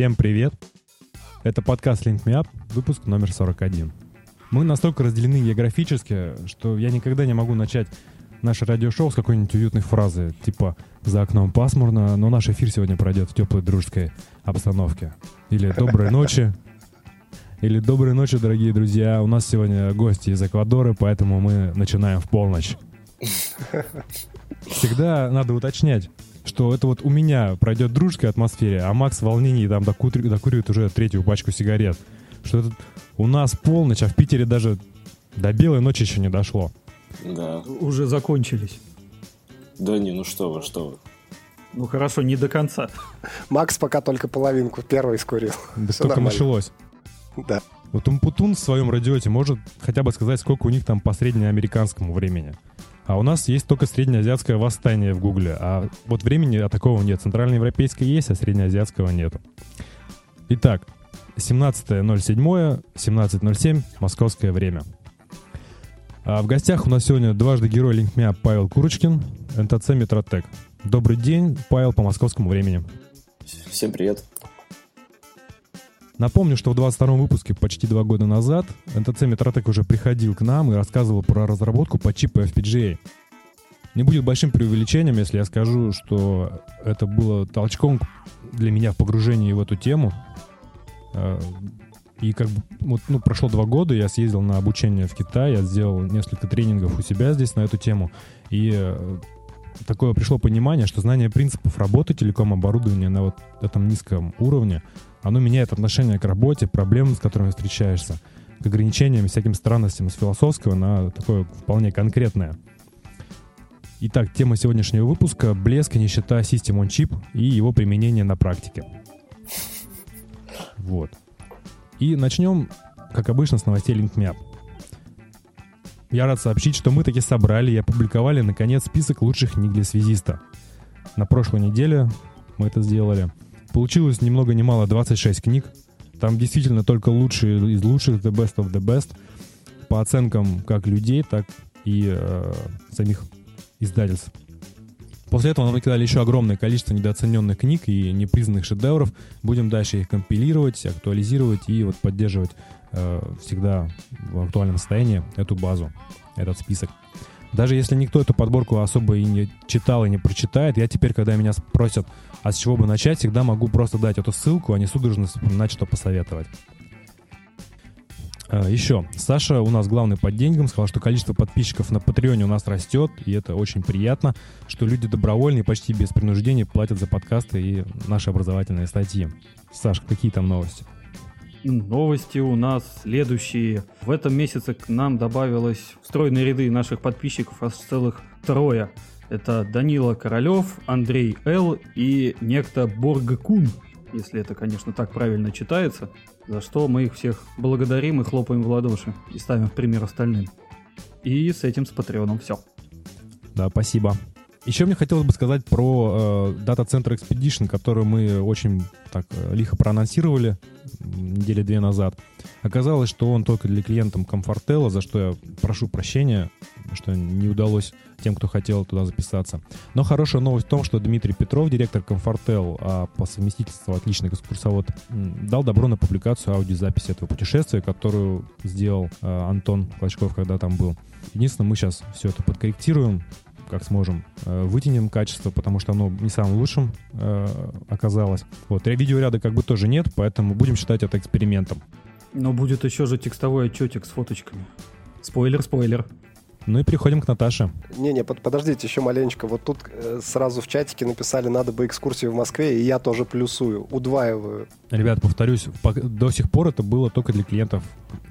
Всем привет! Это подкаст Link Me Up, выпуск номер 41. Мы настолько разделены географически, что я никогда не могу начать наше радиошоу с какой-нибудь уютной фразы, типа «За окном пасмурно, но наш эфир сегодня пройдет в теплой дружеской обстановке». Или «Доброй ночи». Или «Доброй ночи, дорогие друзья». У нас сегодня гости из Эквадора, поэтому мы начинаем в полночь. Всегда надо уточнять, что это вот у меня пройдет дружеская атмосфера, а Макс в волнении там докури, докуривает уже третью пачку сигарет. Что это у нас полночь, а в Питере даже до белой ночи еще не дошло. Да. Уже закончились. Да не, ну что вы, что вы. Ну хорошо, не до конца. Макс пока только половинку первый скурил. Да Всё только нормально. началось. Да. Вот Умпутун в своем радиоте может хотя бы сказать, сколько у них там по среднеамериканскому времени. А у нас есть только среднеазиатское восстание в Гугле. А вот времени а такого нет. Центральноевропейское есть, а среднеазиатского нет. Итак, 17.07, 17.07, московское время. А в гостях у нас сегодня дважды герой Линкмя Павел Курочкин, НТЦ Метротек. Добрый день, Павел, по московскому времени. Всем привет. Напомню, что в 22 выпуске почти два года назад НТЦ Метротек уже приходил к нам и рассказывал про разработку по чипу FPGA. Не будет большим преувеличением, если я скажу, что это было толчком для меня в погружении в эту тему. Э, И как бы вот, ну, прошло два года, я съездил на обучение в Китай, я сделал несколько тренингов у себя здесь на эту тему. И э, такое пришло понимание, что знание принципов работы телеком-оборудования на вот этом низком уровне, оно меняет отношение к работе, проблемам, с которыми встречаешься, к ограничениям, всяким странностям с философского на такое вполне конкретное. Итак, тема сегодняшнего выпуска — блеск и нищета System on Chip и его применение на практике. Вот. И начнем, как обычно, с новостей LinkMap. Я рад сообщить, что мы таки собрали и опубликовали, наконец, список лучших книг для связиста. На прошлой неделе мы это сделали. Получилось ни много ни мало 26 книг. Там действительно только лучшие из лучших, the best of the best, по оценкам как людей, так и э, самих издательств. После этого нам накидали еще огромное количество недооцененных книг и непризнанных шедевров. Будем дальше их компилировать, актуализировать и вот поддерживать э, всегда в актуальном состоянии эту базу, этот список. Даже если никто эту подборку особо и не читал, и не прочитает, я теперь, когда меня спросят, а с чего бы начать, всегда могу просто дать эту ссылку, а не судорожно вспоминать, что посоветовать. А, Еще. Саша у нас главный под деньгам сказал, что количество подписчиков на Патреоне у нас растет, и это очень приятно, что люди добровольно почти без принуждения платят за подкасты и наши образовательные статьи. Саш, какие там новости? Новости у нас следующие. В этом месяце к нам добавилось в стройные ряды наших подписчиков аж целых трое. Это Данила Королев, Андрей Л. и некто Боргакун, если это, конечно, так правильно читается, за что мы их всех благодарим и хлопаем в ладоши и ставим в пример остальным. И с этим с Патреоном все. Да, спасибо. Еще мне хотелось бы сказать про э, Center Expedition, который мы очень так э, лихо проанонсировали недели две назад. Оказалось, что он только для клиентов Комфортела, за что я прошу прощения, что не удалось тем, кто хотел туда записаться. Но хорошая новость в том, что Дмитрий Петров, директор Комфортел, а по совместительству отличный экскурсовод, дал добро на публикацию аудиозаписи этого путешествия, которую сделал э, Антон Клочков, когда там был. Единственное, мы сейчас все это подкорректируем, как сможем, э, вытянем качество, потому что оно не самым лучшим э, оказалось. Вот, видеоряда как бы тоже нет, поэтому будем считать это экспериментом. Но будет еще же текстовой отчетик с фоточками. Спойлер, спойлер. Ну и переходим к Наташе. Не-не, под- подождите еще маленечко. Вот тут э, сразу в чатике написали, надо бы экскурсию в Москве, и я тоже плюсую, удваиваю. Ребят, повторюсь, по- до сих пор это было только для клиентов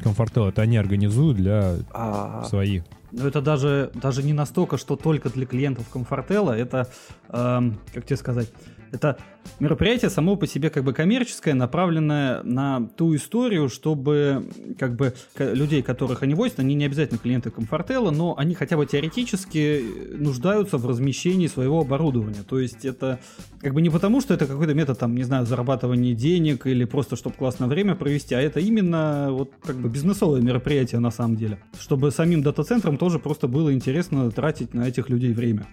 Комфортел. Это они организуют для А, своих. Но это даже, даже не настолько, что только для клиентов Комфортела. Это, эм, как тебе сказать, это мероприятие само по себе как бы коммерческое, направленное на ту историю, чтобы как бы людей, которых они возят, они не обязательно клиенты Комфортела, но они хотя бы теоретически нуждаются в размещении своего оборудования. То есть это как бы не потому, что это какой-то метод, там, не знаю, зарабатывания денег или просто, чтобы классное время провести, а это именно вот как бы бизнесовое мероприятие на самом деле. Чтобы самим дата-центрам тоже просто было интересно тратить на этих людей время.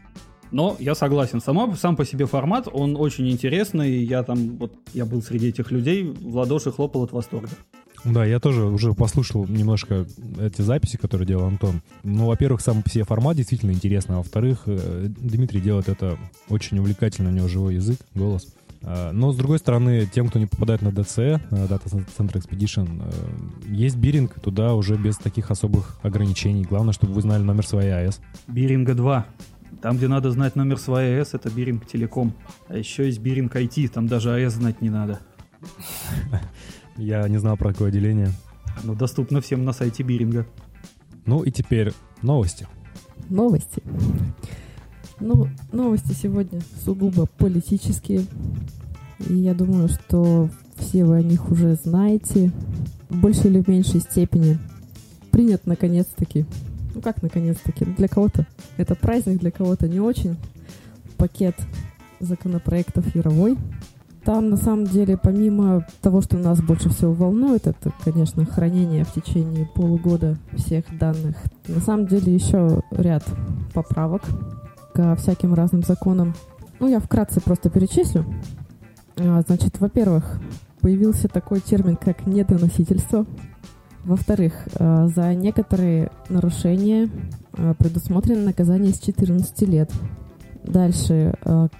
Но я согласен, сама, сам по себе формат, он очень интересный. Я там, вот, я был среди этих людей, в ладоши хлопал от восторга. Да, я тоже уже послушал немножко эти записи, которые делал Антон. Ну, во-первых, сам по себе формат действительно интересный, а во-вторых, э, Дмитрий делает это очень увлекательно, у него живой язык, голос. А, но, с другой стороны, тем, кто не попадает на DC, Data Center Expedition, есть биринг туда уже без таких особых ограничений. Главное, чтобы вы знали номер своей АЭС. Биринга 2. Там, где надо знать номер своей АЭС, это Биринг Телеком. А еще есть Биринг IT, там даже АЭС знать не надо. Я не знал про такое отделение. Оно доступно всем на сайте Биринга. Ну и теперь новости. Новости. Ну, новости сегодня сугубо политические. И я думаю, что все вы о них уже знаете. В большей или в меньшей степени принят наконец-таки. Ну как наконец-таки? Для кого-то это праздник, для кого-то не очень. Пакет законопроектов Яровой. Там, на самом деле, помимо того, что нас больше всего волнует, это, конечно, хранение в течение полугода всех данных. На самом деле, еще ряд поправок ко всяким разным законам. Ну, я вкратце просто перечислю. А, значит, во-первых, появился такой термин, как недоносительство. Во-вторых, а, за некоторые нарушения а, предусмотрено наказание с 14 лет. Дальше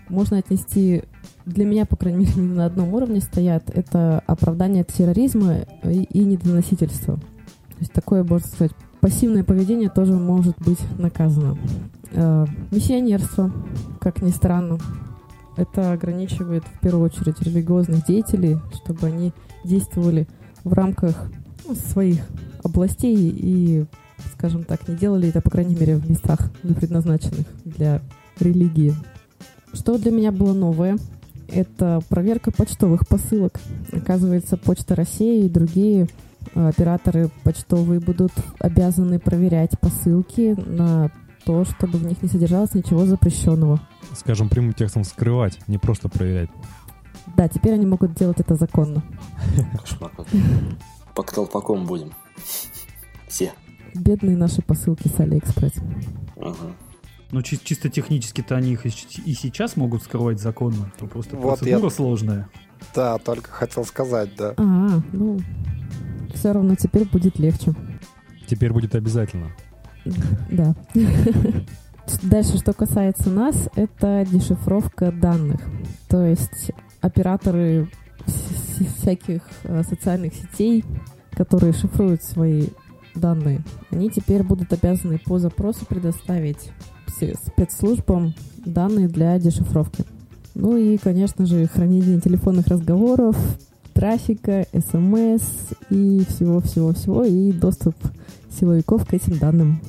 можно отнести для меня, по крайней мере, не на одном уровне стоят. Это оправдание терроризма и, недоносительство. То есть такое, можно сказать, пассивное поведение тоже может быть наказано. Э, миссионерство, как ни странно, это ограничивает в первую очередь религиозных деятелей, чтобы они действовали в рамках своих областей и, скажем так, не делали это, по крайней мере, в местах, не предназначенных для религии. Что для меня было новое – это проверка почтовых посылок. Оказывается, Почта России и другие э, операторы почтовые будут обязаны проверять посылки на то, чтобы в них не содержалось ничего запрещенного. Скажем, прямым текстом вскрывать, не просто проверять. Да, теперь они могут делать это законно. Кошмар. Под колпаком будем. Все. Бедные наши посылки с Алиэкспресс. Ага. Ну, чи- чисто технически-то они их и, и сейчас могут вскрывать законно. То просто Вот процедура я- сложная. Да, только хотел сказать, да. А, ну, все равно теперь будет легче. Теперь будет обязательно. Да. Дальше, что касается нас, это дешифровка данных. То есть операторы всяких э, социальных сетей, которые шифруют свои данные, они теперь будут обязаны по запросу предоставить спецслужбам данные для дешифровки. Ну и, конечно же, хранение телефонных разговоров, трафика, смс и всего-всего-всего, и доступ силовиков к этим данным.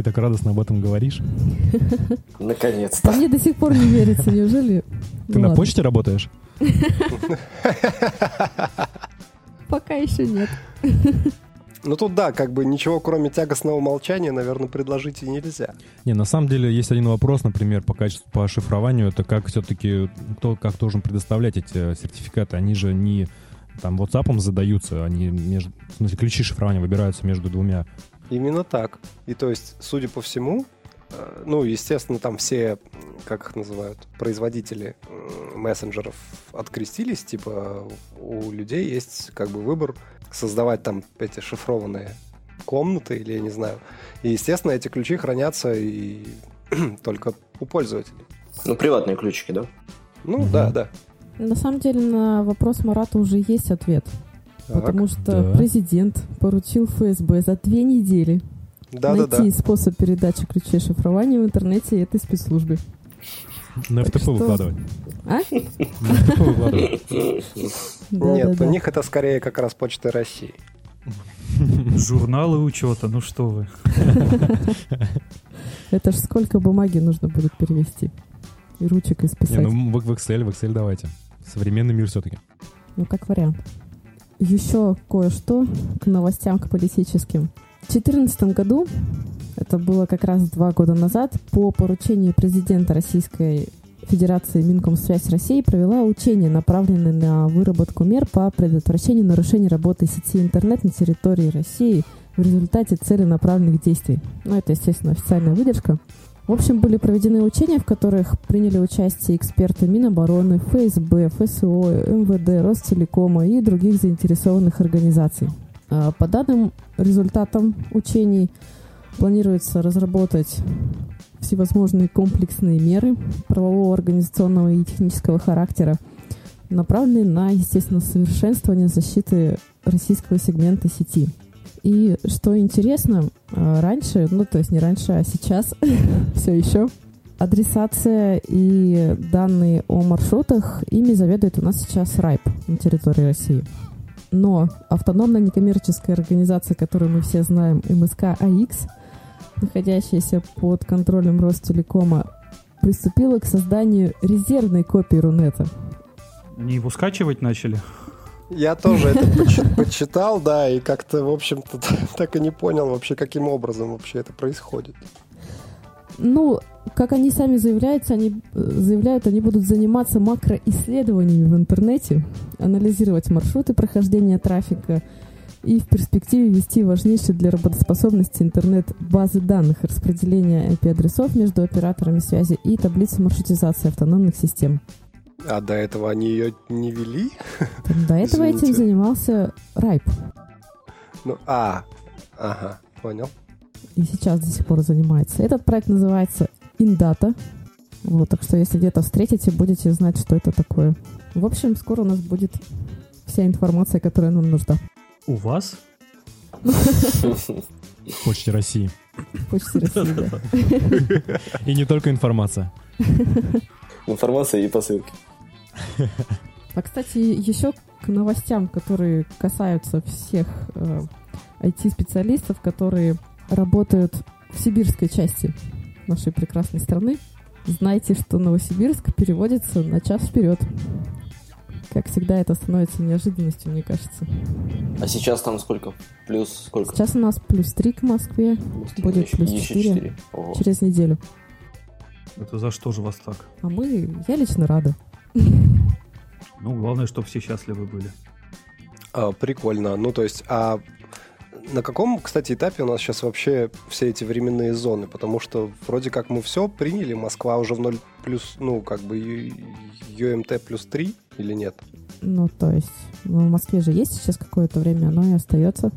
Ты так радостно об этом говоришь. А Наконец-то. мне до сих пор не верится, неужели? Ты Ну на почте работаешь? Пока еще нет. Ну тут да, как бы ничего кроме тягостного молчания, наверное, предложить и нельзя. Не, на самом деле есть один вопрос, например, по качеству, по шифрованию, это как все-таки, кто как должен предоставлять эти э, сертификаты, они же не там WhatsApp задаются, они между, в смысле, ключи шифрования выбираются между двумя. Именно так. И то есть, судя по всему, э, ну, естественно, там все, как их называют, производители мессенджеров открестились, типа у людей есть как бы выбор создавать там эти шифрованные комнаты или я не знаю. И, естественно, эти ключи хранятся и только у пользователей. Ну, приватные ключики, да? Ну, да, да. На самом деле на вопрос Марата уже есть ответ. Так. Потому что Да. президент поручил ФСБ за две недели Да, да, да. найти способ передачи ключей шифрования в интернете этой спецслужбе. На Так что- выкладывать. А? На FTP выкладывать. Да, Нет, да, у да. них это скорее как раз Почта России. Журналы учета, ну что вы. Это ж сколько бумаги нужно будет перевести. И ручек Не, исписать. ну в в Excel, в Excel давайте. Современный мир все-таки. Ну, как вариант. Еще кое-что к новостям, к политическим. В 2014 году, это было как раз два года назад, по поручению президента Российской Федерации Минкомсвязь России провела учение, направленное на выработку мер по предотвращению нарушений работы сети интернет на территории России в результате целенаправленных действий. Ну, это, естественно, официальная выдержка. В общем, были проведены учения, в которых приняли участие эксперты Минобороны, ФСБ, ФСО, МВД, Ростелекома и других заинтересованных организаций. А, По данным результатам учений планируется разработать всевозможные комплексные меры правового, организационного и технического характера, направленные на, естественно, совершенствование защиты российского сегмента сети. И что интересно, а, раньше, ну то есть не раньше, а сейчас все еще, адресация и данные о маршрутах, ими заведует у нас сейчас РАЙП на территории России. Но автономная некоммерческая организация, которую мы все знаем, МСК АИКС, находящаяся под контролем Ростелекома, приступила к созданию резервной копии Рунета. Они его скачивать начали? Я тоже это почи- почитал, да, и как-то, в общем-то, так и не понял вообще, каким образом вообще это происходит. Ну, как они сами заявляют, они э, заявляют, они будут заниматься макроисследованиями в интернете, анализировать маршруты прохождения трафика и в перспективе вести важнейшие для работоспособности интернет-базы данных, распределения IP-адресов между операторами связи и таблицы маршрутизации автономных систем. А до этого они ее не вели? До этого этим Извините. занимался Райп. Ну, а, ага, понял. и сейчас до сих пор занимается. Этот проект называется Индата. Вот, так что если где-то встретите, будете знать, что это такое. В общем, скоро у нас будет вся информация, которая нам нужна. У вас? В Почте России. Почте России, да. И не только информация. Информация и посылки. А, кстати, еще к новостям, которые касаются всех э, IT-специалистов, которые работают в сибирской части нашей прекрасной страны. Знайте, что Новосибирск переводится на час вперед. Как всегда, это становится неожиданностью, мне кажется. А сейчас там сколько? Плюс сколько? Сейчас у нас плюс 3 к Москве Плюс три, будет еще- плюс еще четыре. четыре. Ого. через неделю. Это за что же вас так? А мы, я лично рада. Ну, главное, чтобы все счастливы были. А, прикольно. Ну, то есть, а на каком, кстати, этапе у нас сейчас вообще все эти временные зоны? Потому что вроде как мы все приняли, Москва уже в 0 плюс, ну, как бы ЮМТ плюс 3 или нет? Ну, то есть, ну, в Москве же есть сейчас какое-то время, оно и остается.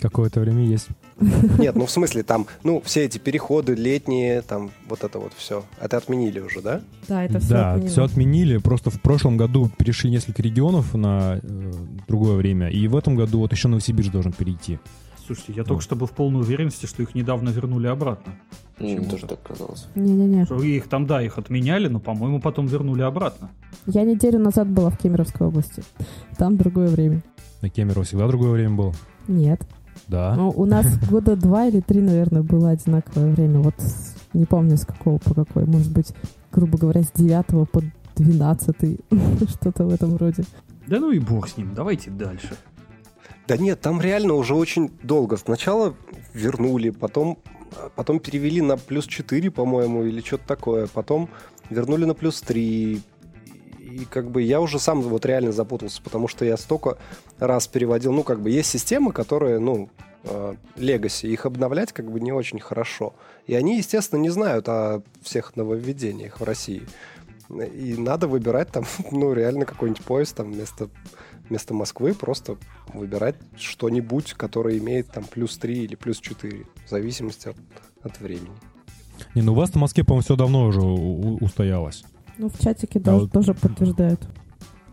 Какое-то время есть. Нет, ну, в смысле, там, ну, все эти переходы летние, там, вот это вот все. Это отменили уже, да? Да, это все да, все отменили. Просто в прошлом году перешли несколько регионов на э, другое время. И в этом году вот еще Новосибирск должен перейти. Слушайте, я Вот. только что был в полной уверенности, что их недавно вернули обратно. М, Почему Тоже же? так казалось. Не-не-не. Что их там, да, их отменяли, но, по-моему, потом вернули обратно. Я неделю назад была в Кемеровской области. Там другое время. На Кемерово всегда другое время было. Нет. Да. Ну, у нас года два или три, наверное, было одинаковое время. Вот не помню, с какого по какой. Может быть, грубо говоря, с 9 по 12. Что-то в этом роде. Да ну и бог с ним, давайте дальше. Да нет, там реально уже очень долго. Сначала вернули, потом, потом перевели на плюс 4, по-моему, или что-то такое. Потом вернули на плюс 3. И как бы я уже сам вот реально запутался, потому что я столько раз переводил. Ну, как бы есть системы, которые, ну, легаси, их обновлять как бы не очень хорошо. И они, естественно, не знают о всех нововведениях в России. И надо выбирать там, ну, реально какой-нибудь поезд там вместо, вместо Москвы, просто выбирать что-нибудь, которое имеет там плюс 3 или плюс 4, в зависимости от, от времени. Не, ну у вас в Москве, по-моему, все давно уже устоялось. Ну, в чатике А даже вот- тоже подтверждают.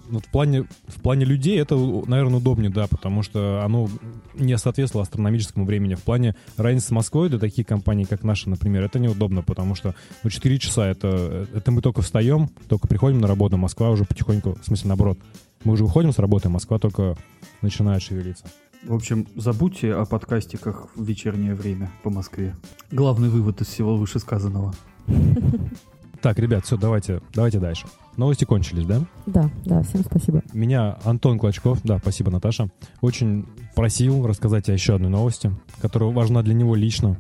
Вот в плане, в плане людей это, наверное, удобнее, да, потому что оно не соответствовало астрономическому времени. В плане разницы с Москвой для таких компаний, как наша, например, это неудобно, потому что ну, 4 часа это, это мы только встаем, только приходим на работу, Москва уже потихоньку, в смысле, наоборот, мы уже выходим с работы, Москва только начинает шевелиться. В общем, забудьте о подкастиках в вечернее время по Москве. Главный вывод из всего вышесказанного. Так, ребят, все, давайте, давайте дальше. Новости кончились, да? Да, да, всем спасибо. Меня Антон Клочков, да, спасибо, Наташа, очень просил рассказать о еще одной новости, которая важна для него лично,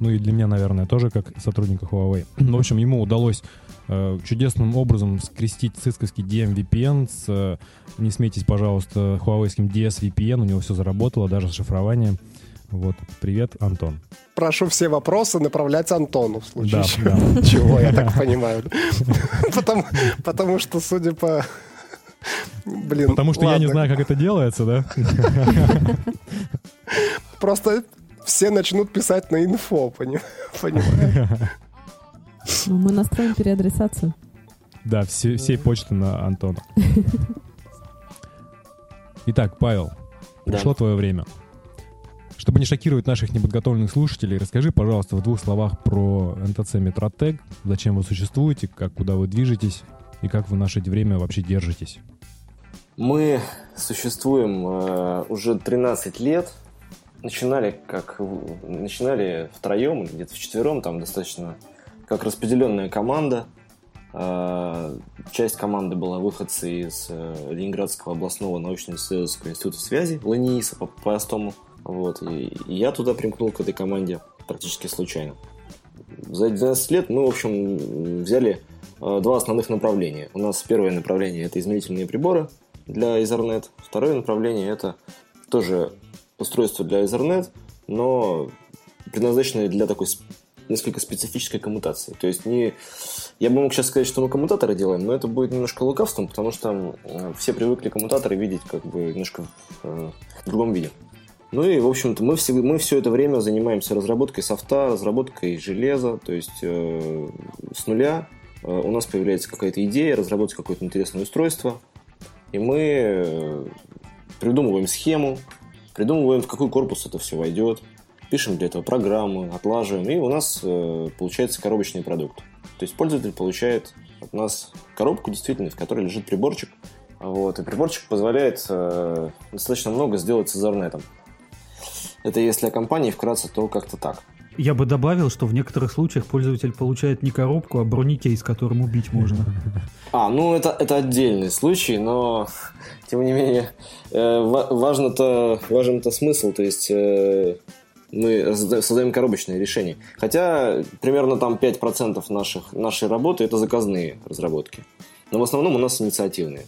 ну и для меня, наверное, тоже как сотрудника Huawei. В общем, ему удалось э, чудесным образом скрестить цисковский DMVPN с, э, не смейтесь, пожалуйста, хуавейским DSVPN, у него все заработало, даже шифрование. Вот, привет, Антон. Прошу все вопросы направлять Антону в случае Да, да. чего, я так понимаю. Потому, что, судя по... Блин, Потому что я не ладно. знаю, как это делается, да? Просто все начнут писать на инфо, пони- понимаю. Ну, мы настроим переадресацию. Да, все, всей почты на Антона. Итак, Павел, Да. пришло твое время. Чтобы не шокировать наших неподготовленных слушателей, расскажи, пожалуйста, в двух словах про НТЦ Метротек, зачем вы существуете, как, куда вы движетесь и как вы наше время вообще держитесь. Мы существуем э, уже 13 лет. Начинали как в- начинали втроем, где-то вчетвером, там достаточно как распределенная команда. Э, часть команды была выходцы из э, Ленинградского областного научно-исследовательского института связи, ЛНИИСа по- по-простому. Вот, и, я туда примкнул к этой команде практически случайно. За 12 лет мы, в общем, взяли э, два основных направления. У нас первое направление – это измерительные приборы для Ethernet. Второе направление – это тоже устройство для Ethernet, но предназначенное для такой несколько специфической коммутации. То есть не... Я бы мог сейчас сказать, что мы коммутаторы делаем, но это будет немножко лукавством, потому что все привыкли коммутаторы видеть как бы немножко в, э, в другом виде. Ну и, в общем-то, мы все, мы все это время занимаемся разработкой софта, разработкой железа, то есть э, с нуля э, у нас появляется какая-то идея, разработать какое-то интересное устройство, и мы э, придумываем схему, придумываем, в какой корпус это все войдет, пишем для этого программы, отлаживаем, и у нас э, получается коробочный продукт. То есть пользователь получает от нас коробку, действительно, в которой лежит приборчик, вот, и приборчик позволяет э, достаточно много сделать с Ethernet. Это если о компании вкратце, то как-то так. Я бы добавил, что в некоторых случаях пользователь получает не коробку, а бронекейс, которым убить можно. А, ну это, это отдельный случай, но тем не менее э, ва- важно-то, важен-то смысл, то есть э, мы созда- создаем коробочные решения. Хотя примерно там 5% наших, нашей работы это заказные разработки. Но в основном у нас инициативные.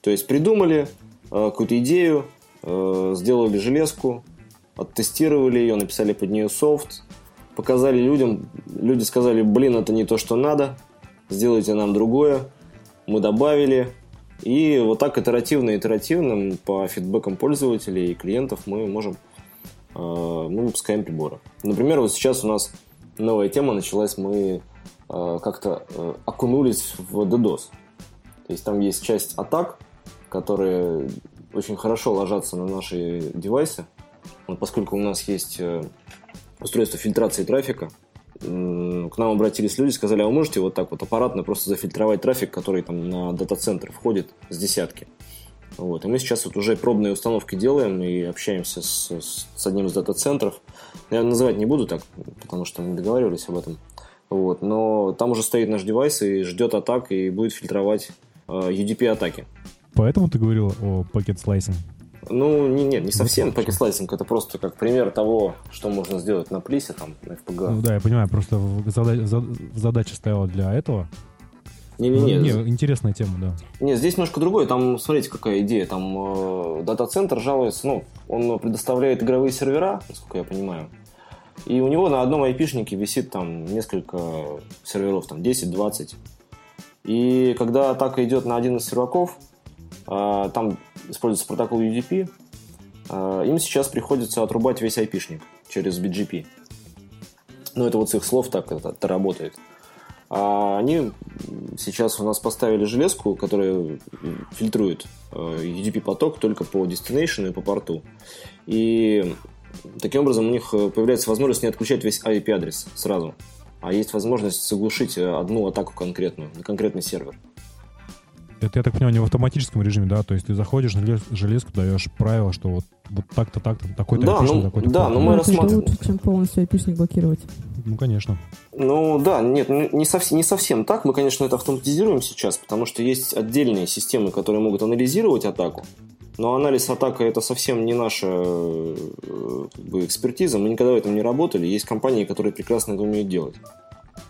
То есть придумали э, какую-то идею, э, сделали железку, оттестировали ее, написали под нее софт, показали людям, люди сказали, блин, это не то, что надо, сделайте нам другое, мы добавили, и вот так итеративно-итеративно по фидбэкам пользователей и клиентов мы можем, э, мы выпускаем приборы. Например, вот сейчас у нас новая тема началась, мы э, как-то э, окунулись в DDoS. То есть там есть часть атак, которые очень хорошо ложатся на наши девайсы, поскольку у нас есть э, устройство фильтрации трафика, к нам обратились люди, сказали, а вы можете вот так вот аппаратно просто зафильтровать трафик, который там на дата-центр входит с десятки. Вот. И мы сейчас вот уже пробные установки делаем и общаемся с- с одним из дата-центров. Я называть не буду так, потому что мы договаривались об этом. Вот. Но там уже стоит наш девайс и ждет атак и будет фильтровать э, UDP-атаки. Поэтому ты говорил о пакет слайсинг. Ну, не, нет, не совсем Вот. пакет-слайсинг, это просто как пример того, что можно сделать на плисе, там, на FPGA. Ну да, я понимаю, просто в зада- за- задача стояла для этого. Не-не-не, Ну, не, интересная тема, да. Не, здесь немножко другое. Там, смотрите, какая идея. Там э, дата-центр жалуется, ну, он предоставляет игровые сервера, насколько я понимаю. И у него на одном айпишнике висит там несколько серверов, там 10-20. И когда атака идет на один из серваков, там используется протокол UDP, э, им сейчас приходится отрубать весь айпишник через BGP. Ну, это вот с их слов так это, это работает. А они сейчас у нас поставили железку, которая фильтрует э, UDP-поток только по destination и по порту. И таким образом у них э, появляется возможность не отключать весь IP-адрес сразу, а есть возможность заглушить э, одну атаку конкретную, на конкретный сервер. Это, я так понимаю, не в автоматическом режиме, да? То есть ты заходишь на желез- железку, даешь правило, что вот, вот так-то, так-то, такой-то Да, айпишник, ну, такой-то да, порт. ну мы Ну, рассматриваем. лучше, чем полностью айпишник блокировать. Ну, конечно. Ну да, нет, не совсем, не совсем так. Мы, конечно, это автоматизируем сейчас, потому что есть отдельные системы, которые могут анализировать атаку. Но анализ атака это совсем не наша э, как бы, экспертиза. Мы никогда в этом не работали. Есть компании, которые прекрасно это умеют делать.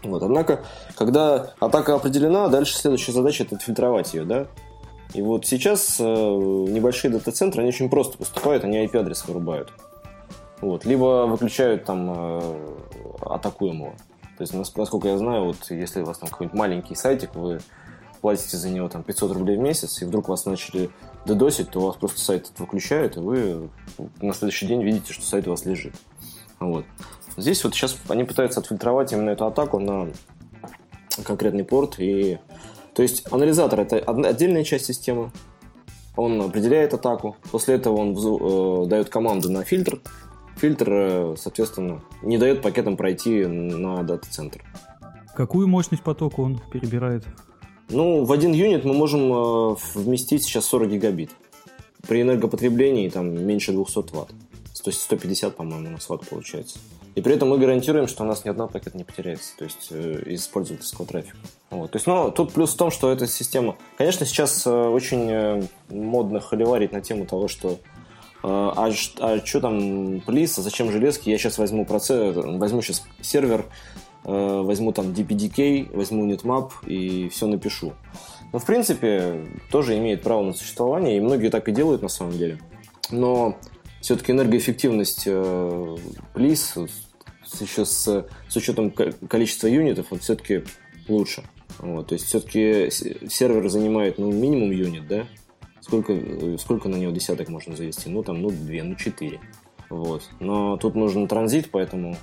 Вот. Однако, когда атака определена, дальше следующая задача это отфильтровать ее, да? И вот сейчас э, небольшие дата-центры, они очень просто поступают, они IP-адрес вырубают. Вот. Либо выключают там э, атакуемого. То есть, насколько я знаю, вот если у вас там какой-нибудь маленький сайтик, вы платите за него там 500 рублей в месяц, и вдруг вас начали дедосить, то у вас просто сайт выключают, и вы на следующий день видите, что сайт у вас лежит. Вот. Здесь вот сейчас они пытаются отфильтровать именно эту атаку на конкретный порт. И... То есть анализатор – это отдельная часть системы. Он определяет атаку. После этого он э, дает команду на фильтр. Фильтр, э, соответственно, не дает пакетам пройти на дата-центр. Какую мощность потока он перебирает? Ну, в один юнит мы можем э, вместить сейчас 40 гигабит. При энергопотреблении там меньше 200 ватт. 150, по-моему, у нас ватт получается. И при этом мы гарантируем, что у нас ни одна пакет не потеряется, то есть э, из пользовательского трафика. Вот. То есть, ну, тут плюс в том, что эта система... Конечно, сейчас э, очень э, модно холиварить на тему того, что а, а что там плис, а зачем железки? Я сейчас возьму процесс, возьму сейчас сервер, возьму там DPDK, возьму NetMap и все напишу. Но, в принципе, тоже имеет право на существование, и многие так и делают на самом деле. Но все-таки энергоэффективность э, плис еще с, с учетом количества юнитов, он все-таки лучше. Вот, то есть все-таки сервер занимает ну, минимум юнит, да? Сколько, сколько на него десяток можно завести? Ну, там, ну, две, ну, четыре. Вот. Но тут нужен транзит, поэтому...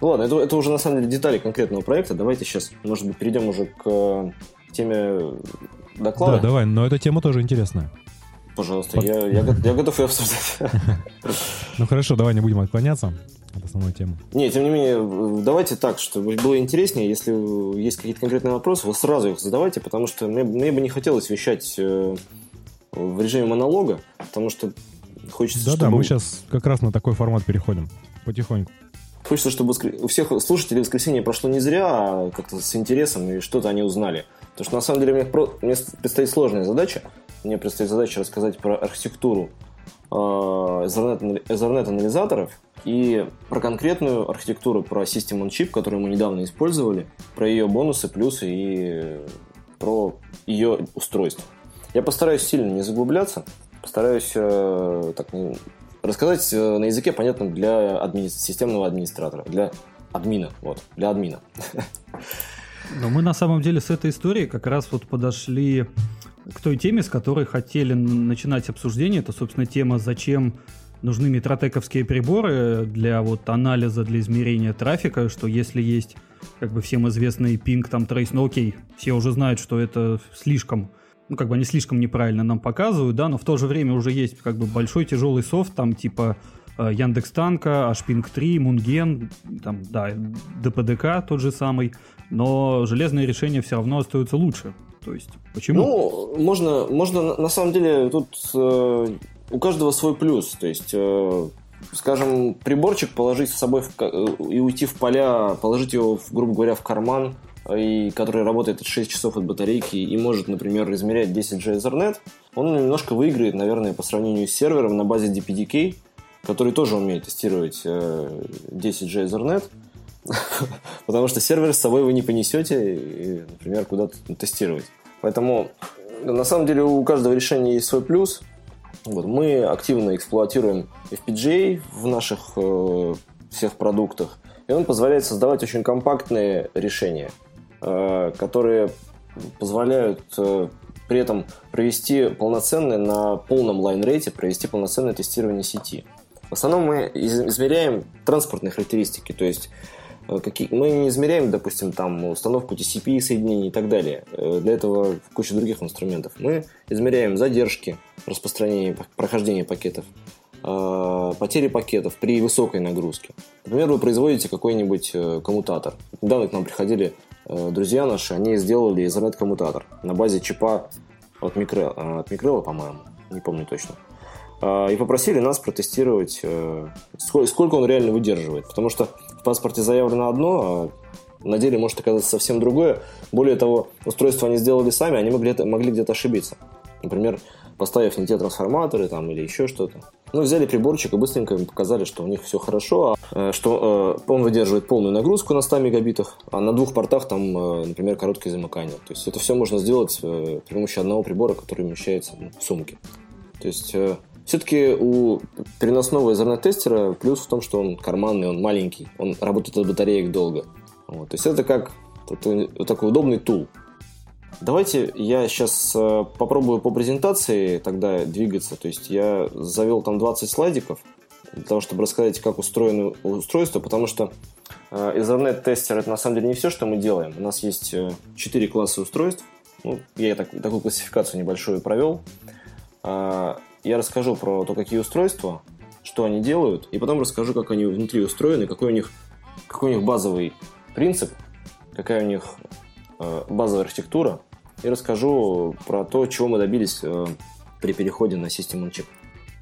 Ну ладно, это, это уже на самом деле детали конкретного проекта. Давайте сейчас, может быть, перейдем уже к теме доклада. Да, давай, но эта тема тоже интересная. Пожалуйста, Под... я, я, я готов ее обсуждать. Ну хорошо, давай не будем отклоняться от основной темы. Не, тем не менее, давайте так, чтобы было интереснее, если есть какие-то конкретные вопросы, вы сразу их задавайте, потому что мне, мне бы не хотелось вещать э, в режиме монолога, потому что хочется, Да-да, чтобы... мы сейчас как раз на такой формат переходим, потихоньку. Хочется, чтобы у всех слушателей воскресенье прошло не зря, а как-то с интересом, и что-то они узнали. Потому что на самом деле мне, про... мне предстоит сложная задача мне предстоит задача рассказать про архитектуру Ethernet-анализаторов и про конкретную архитектуру, про System on Chip, которую мы недавно использовали, про ее бонусы, плюсы и про ее устройство. Я постараюсь сильно не заглубляться, постараюсь э, так, рассказать э, на языке, понятном для админи... системного администратора, для админа, вот, для админа. Но мы на самом деле с этой историей как раз вот подошли к той теме, с которой хотели начинать обсуждение. Это, собственно, тема, зачем нужны метротековские приборы для вот анализа, для измерения трафика, что если есть как бы всем известный пинг там трейс, ну окей, все уже знают, что это слишком ну, как бы они слишком неправильно нам показывают, да, но в то же время уже есть как бы большой тяжелый софт, там типа э, Яндекс Танка, hping 3, MoonGen, там, да, DPDK тот же самый, но железные решения все равно остаются лучше. То есть, почему? Ну, можно, можно на самом деле тут э, у каждого свой плюс. То есть, э, скажем, приборчик положить с собой в, э, и уйти в поля, положить его, грубо говоря, в карман, и который работает 6 часов от батарейки и может, например, измерять 10G Ethernet, он немножко выиграет, наверное, по сравнению с сервером на базе DPDK, который тоже умеет тестировать 10G Ethernet, потому что сервер с собой вы не понесете, например, куда-то тестировать. Поэтому на самом деле у каждого решения есть свой плюс. Вот, мы активно эксплуатируем FPGA в наших э, всех продуктах, и он позволяет создавать очень компактные решения, э, которые позволяют э, при этом провести полноценное на полном лайн-рейте, провести полноценное тестирование сети. В основном мы измеряем транспортные характеристики, то есть Э, какие, мы не измеряем, допустим, там установку TCP соединений и так далее. Э, для этого куча других инструментов. Мы измеряем задержки распространения, прохождения пакетов, э, потери пакетов при высокой нагрузке. Например, вы производите какой-нибудь коммутатор. Недавно к нам приходили друзья наши, они сделали Ethernet-коммутатор на базе чипа от Micrel, от Micrel, по-моему, не помню точно. И попросили нас протестировать, сколько он реально выдерживает. Потому что в паспорте заявлено одно, а на деле может оказаться совсем другое. Более того, устройство они сделали сами, они могли, могли где-то ошибиться. Например, поставив не те трансформаторы там, или еще что-то. Ну, взяли приборчик и быстренько им показали, что у них все хорошо, а, что э, он выдерживает полную нагрузку на 100 мегабитах, а на двух портах там, э, например, короткое замыкание. То есть это все можно сделать э, при помощи одного прибора, который умещается в сумке. То есть э, Все-таки у переносного Ethernet-тестера плюс в том, что он карманный, он маленький, он работает от батареек долго. Вот. То есть это как это такой удобный тул. Давайте я сейчас э, попробую по презентации тогда двигаться. То есть я завел там 20 слайдиков для того, чтобы рассказать, как устроено устройство, потому что э, Ethernet тестер это на самом деле не все, что мы делаем. У нас есть 4 э, класса устройств. Ну, я так, такую классификацию небольшую провел. Я расскажу про то, какие устройства, что они делают, и потом расскажу, как они внутри устроены, какой у них, какой у них базовый принцип, какая у них базовая архитектура, и расскажу про то, чего мы добились э, при переходе на System on Chip.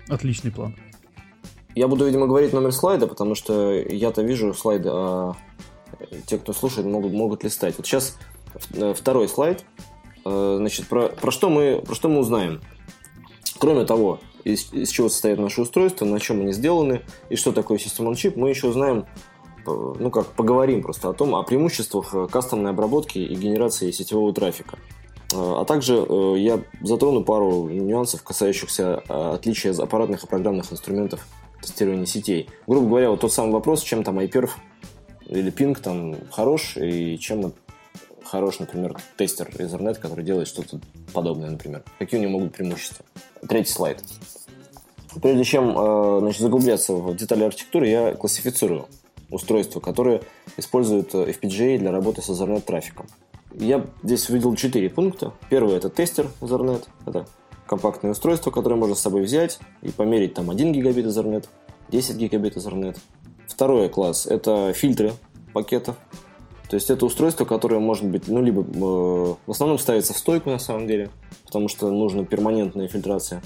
Отличный план. Я буду, видимо, говорить номер слайда, потому что я-то вижу слайды, а те, кто слушает, могут, могут листать. Вот сейчас э, второй слайд. Э, значит, про, про, что мы, про что мы узнаем? Кроме того, из, из чего состоят наши устройства, на чем они сделаны и что такое on Chip, мы еще узнаем ну как, поговорим просто о том, о преимуществах кастомной обработки и генерации сетевого трафика. А также э, я затрону пару нюансов, касающихся э, отличия аппаратных и программных инструментов тестирования сетей. Грубо говоря, вот тот самый вопрос, чем там iPerf или Ping там хорош, и чем хорош, например, тестер Ethernet, который делает что-то подобное, например. Какие у него могут быть преимущества? Третий слайд. Прежде чем э, значит, заглубляться в детали архитектуры, я классифицирую устройства, которые используют FPGA для работы с Ethernet трафиком. Я здесь увидел четыре пункта. Первый это тестер Ethernet. Это компактное устройство, которое можно с собой взять и померить там 1 гигабит Ethernet, 10 гигабит Ethernet. Второй класс – это фильтры пакетов. То есть это устройство, которое может быть, ну, либо э, в основном ставится в стойку на самом деле, потому что нужна перманентная фильтрация,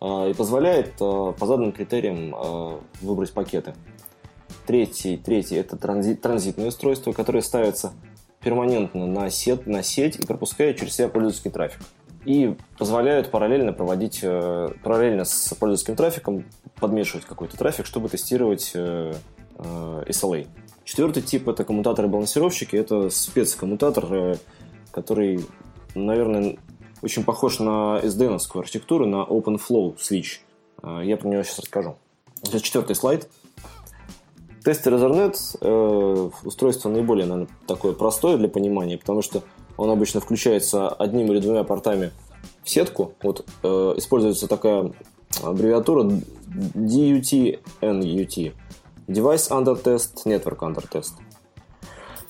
э, и позволяет э, по заданным критериям э, выбрать пакеты. Третий, третий это транзит, транзитное устройство, которое ставится перманентно на сеть, на сеть и пропускают через себя пользовательский трафик. И позволяют параллельно проводить, э, параллельно с пользовательским трафиком подмешивать какой-то трафик, чтобы тестировать э, э, SLA. Четвертый тип это коммутаторы-балансировщики. Это спецкоммутатор, который, наверное, очень похож на SDN-овскую архитектуру, на OpenFlow switch. Я про него сейчас расскажу. Это четвертый слайд. Тестер Ethernet э, устройство наиболее, наверное, такое простое для понимания, потому что он обычно включается одним или двумя портами в сетку. Вот э, используется такая аббревиатура DUT-NUT. Device Under Test, Network Under Test.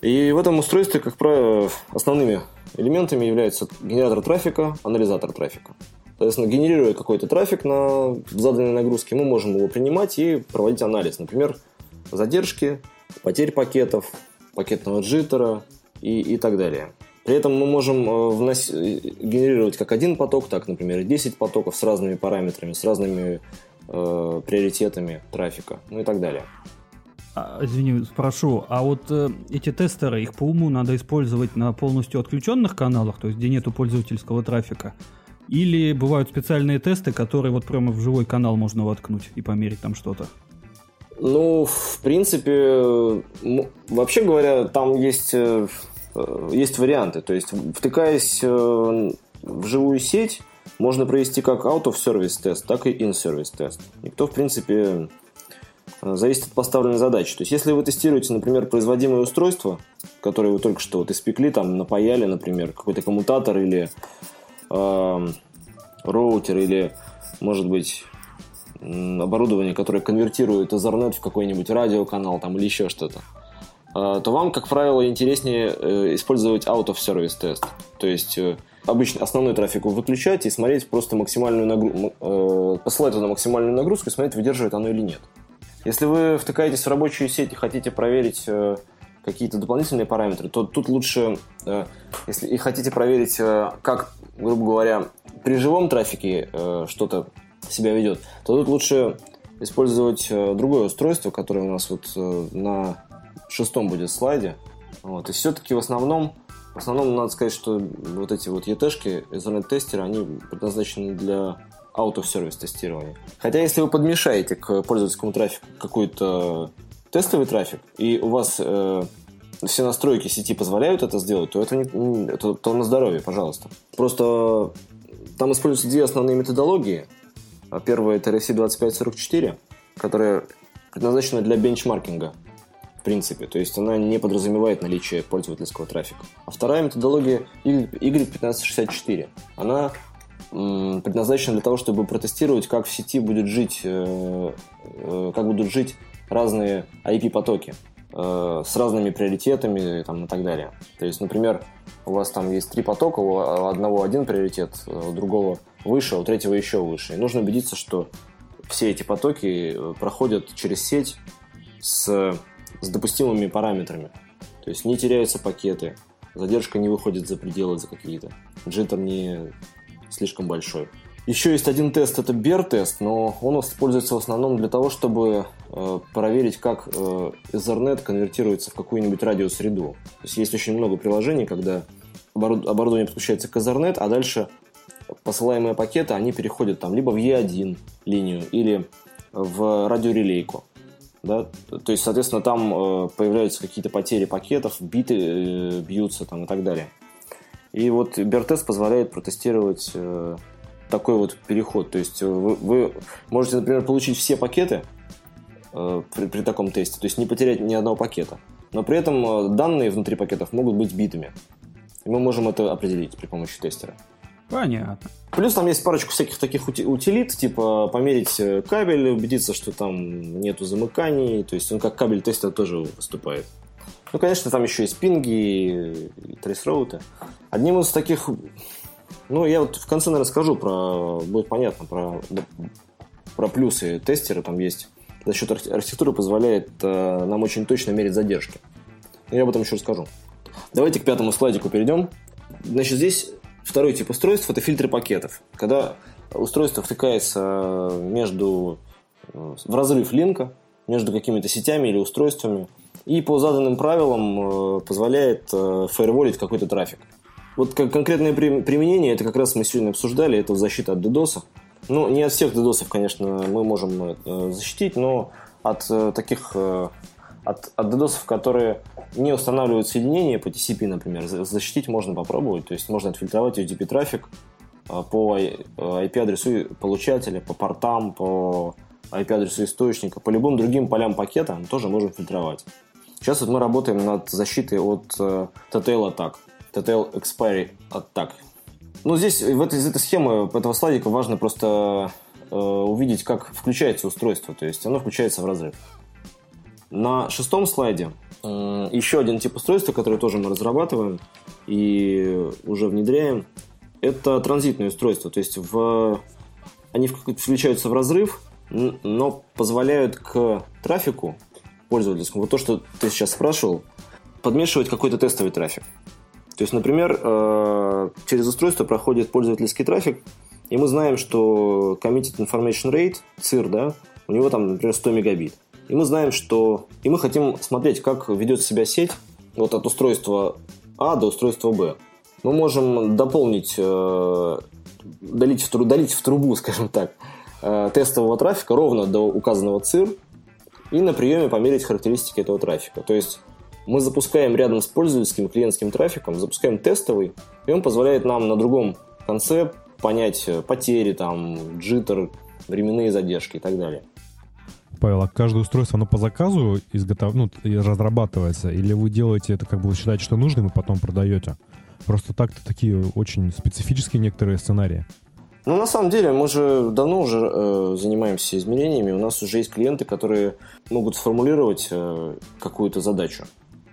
И в этом устройстве, как правило, основными элементами являются генератор трафика, анализатор трафика. Соответственно, генерируя какой-то трафик на заданной нагрузке, мы можем его принимать и проводить анализ. Например, задержки, потерь пакетов, пакетного джиттера и, и так далее. При этом мы можем э, внос... генерировать как один поток, так, например, 10 потоков с разными параметрами, с разными э, приоритетами трафика, ну и так далее. А, извини, спрошу, а вот э, эти тестеры, их по уму надо использовать на полностью отключенных каналах, то есть где нету пользовательского трафика? Или бывают специальные тесты, которые вот прямо в живой канал можно воткнуть и померить там что-то? Ну, в принципе, вообще говоря, там есть, э, есть варианты. То есть, втыкаясь э, в живую сеть, можно провести как out-of-service тест, так и in-service тест. Никто, в принципе, э, зависит от поставленной задачи. То есть, если вы тестируете, например, производимое устройство, которое вы только что вот испекли, там, напаяли, например, какой-то коммутатор или э, роутер, или, может быть, оборудование, которое конвертирует Ethernet в какой-нибудь радиоканал там, или еще что-то, а, то вам, как правило, интереснее э, использовать out-of-service тест. То есть э, обычно основной трафик вы выключаете и смотреть просто максимальную нагрузку, э, посылать туда максимальную нагрузку и смотреть, выдерживает оно или нет. Если вы втыкаетесь в рабочую сеть и хотите проверить какие-то дополнительные параметры, то тут лучше, если и хотите проверить, как, грубо говоря, при живом трафике что-то себя ведет, то тут лучше использовать э, другое устройство, которое у нас вот э, на шестом будет слайде. Вот. И все-таки в основном, в основном надо сказать, что вот эти вот ET-шки, Ethernet-тестеры, они предназначены для out-of-service тестирования. Хотя если вы подмешаете к пользовательскому трафику какой-то тестовый трафик, и у вас э, все настройки сети позволяют это сделать, то это, не, то, то на здоровье, пожалуйста. Просто там используются две основные методологии – Первая это RFC 2544, которая предназначена для бенчмаркинга, в принципе. То есть она не подразумевает наличие пользовательского трафика. А вторая методология Y1564. Она предназначена для того, чтобы протестировать, как в сети будет жить, э, э, как будут жить разные IP-потоки э, с разными приоритетами там, и так далее. То есть, например, у вас там есть три потока, у одного один приоритет, у другого выше, а у третьего еще выше. И нужно убедиться, что все эти потоки проходят через сеть с, с допустимыми параметрами. То есть не теряются пакеты, задержка не выходит за пределы за какие-то, джиттер не слишком большой. Еще есть один тест, это BER-тест, но он используется в основном для того, чтобы э, проверить, как э, Ethernet конвертируется в какую-нибудь радиосреду. То есть есть очень много приложений, когда оборудование подключается к Ethernet, а дальше посылаемые пакеты, они переходят там либо в E1 линию или в радиорелейку. Да? То есть, соответственно, там э, появляются какие-то потери пакетов, биты э, бьются там и так далее. И вот Бертест позволяет протестировать э, такой вот переход. То есть э, вы, вы можете, например, получить все пакеты э, при, при таком тесте, то есть не потерять ни одного пакета. Но при этом э, данные внутри пакетов могут быть битыми. И мы можем это определить при помощи тестера. Понятно. Плюс там есть парочку всяких таких утилит, типа померить э, кабель, убедиться, что там нету замыканий. То есть он как кабель тестер тоже выступает. Ну, конечно, там еще есть пинги, и трейсроуты. Одним из таких... Ну, я вот в конце, наверное, скажу про... Будет понятно про, про плюсы тестера. Там есть за счет архитектуры позволяет э, нам очень точно мерить задержки. Я об этом еще расскажу. Давайте к пятому слайдику перейдем. Значит, здесь второй тип устройств – это фильтры пакетов. Когда устройство втыкается между... Э, в разрыв линка между какими-то сетями или устройствами – и по заданным правилам э, позволяет э, фаерволить какой-то трафик. Вот как конкретное применение, это как раз мы сегодня обсуждали, это защита от DDoS. Ну, не от всех DDoS, конечно, мы можем э, защитить, но от таких от, от DDoS, которые не устанавливают соединение по TCP, например, защитить можно попробовать. То есть можно отфильтровать UDP трафик по IP-адресу получателя, по портам, по IP-адресу источника, по любым другим полям пакета тоже можем фильтровать. Сейчас вот мы работаем над защитой от э, TTL атак, TTL expiry атак. Ну, здесь в этой, из этой схемы, этого слайдика важно просто э, увидеть, как включается устройство. То есть оно включается в разрыв. На шестом слайде еще один тип устройства, который тоже мы разрабатываем и уже внедряем. Это транзитные устройства. То есть в, они включаются в разрыв, но позволяют к трафику пользовательскому, вот то, что ты сейчас спрашивал, подмешивать какой-то тестовый трафик. То есть, например, э, через устройство проходит пользовательский трафик, и мы знаем, что Committed Information Rate, CIR, да, у него там, например, 100 мегабит. И мы знаем, что... И мы хотим смотреть, как ведет себя сеть вот от устройства А до устройства Б. Мы можем дополнить, э, долить, в, долить в трубу, скажем так, э, тестового трафика ровно до указанного CIR, и на приеме померить характеристики этого трафика. То есть мы запускаем рядом с пользовательским клиентским трафиком, запускаем тестовый, и он позволяет нам на другом конце понять э, потери, там, джиттер, временные задержки и так далее. Павел, а каждое устройство, оно по заказу изготов... ну, разрабатывается? Или вы делаете это, как бы вы считаете, что нужным, и потом продаете? Просто так-то такие очень специфические некоторые сценарии. Ну, на самом деле, мы же давно уже э, занимаемся измерениями. У нас уже есть клиенты, которые могут сформулировать э, какую-то задачу.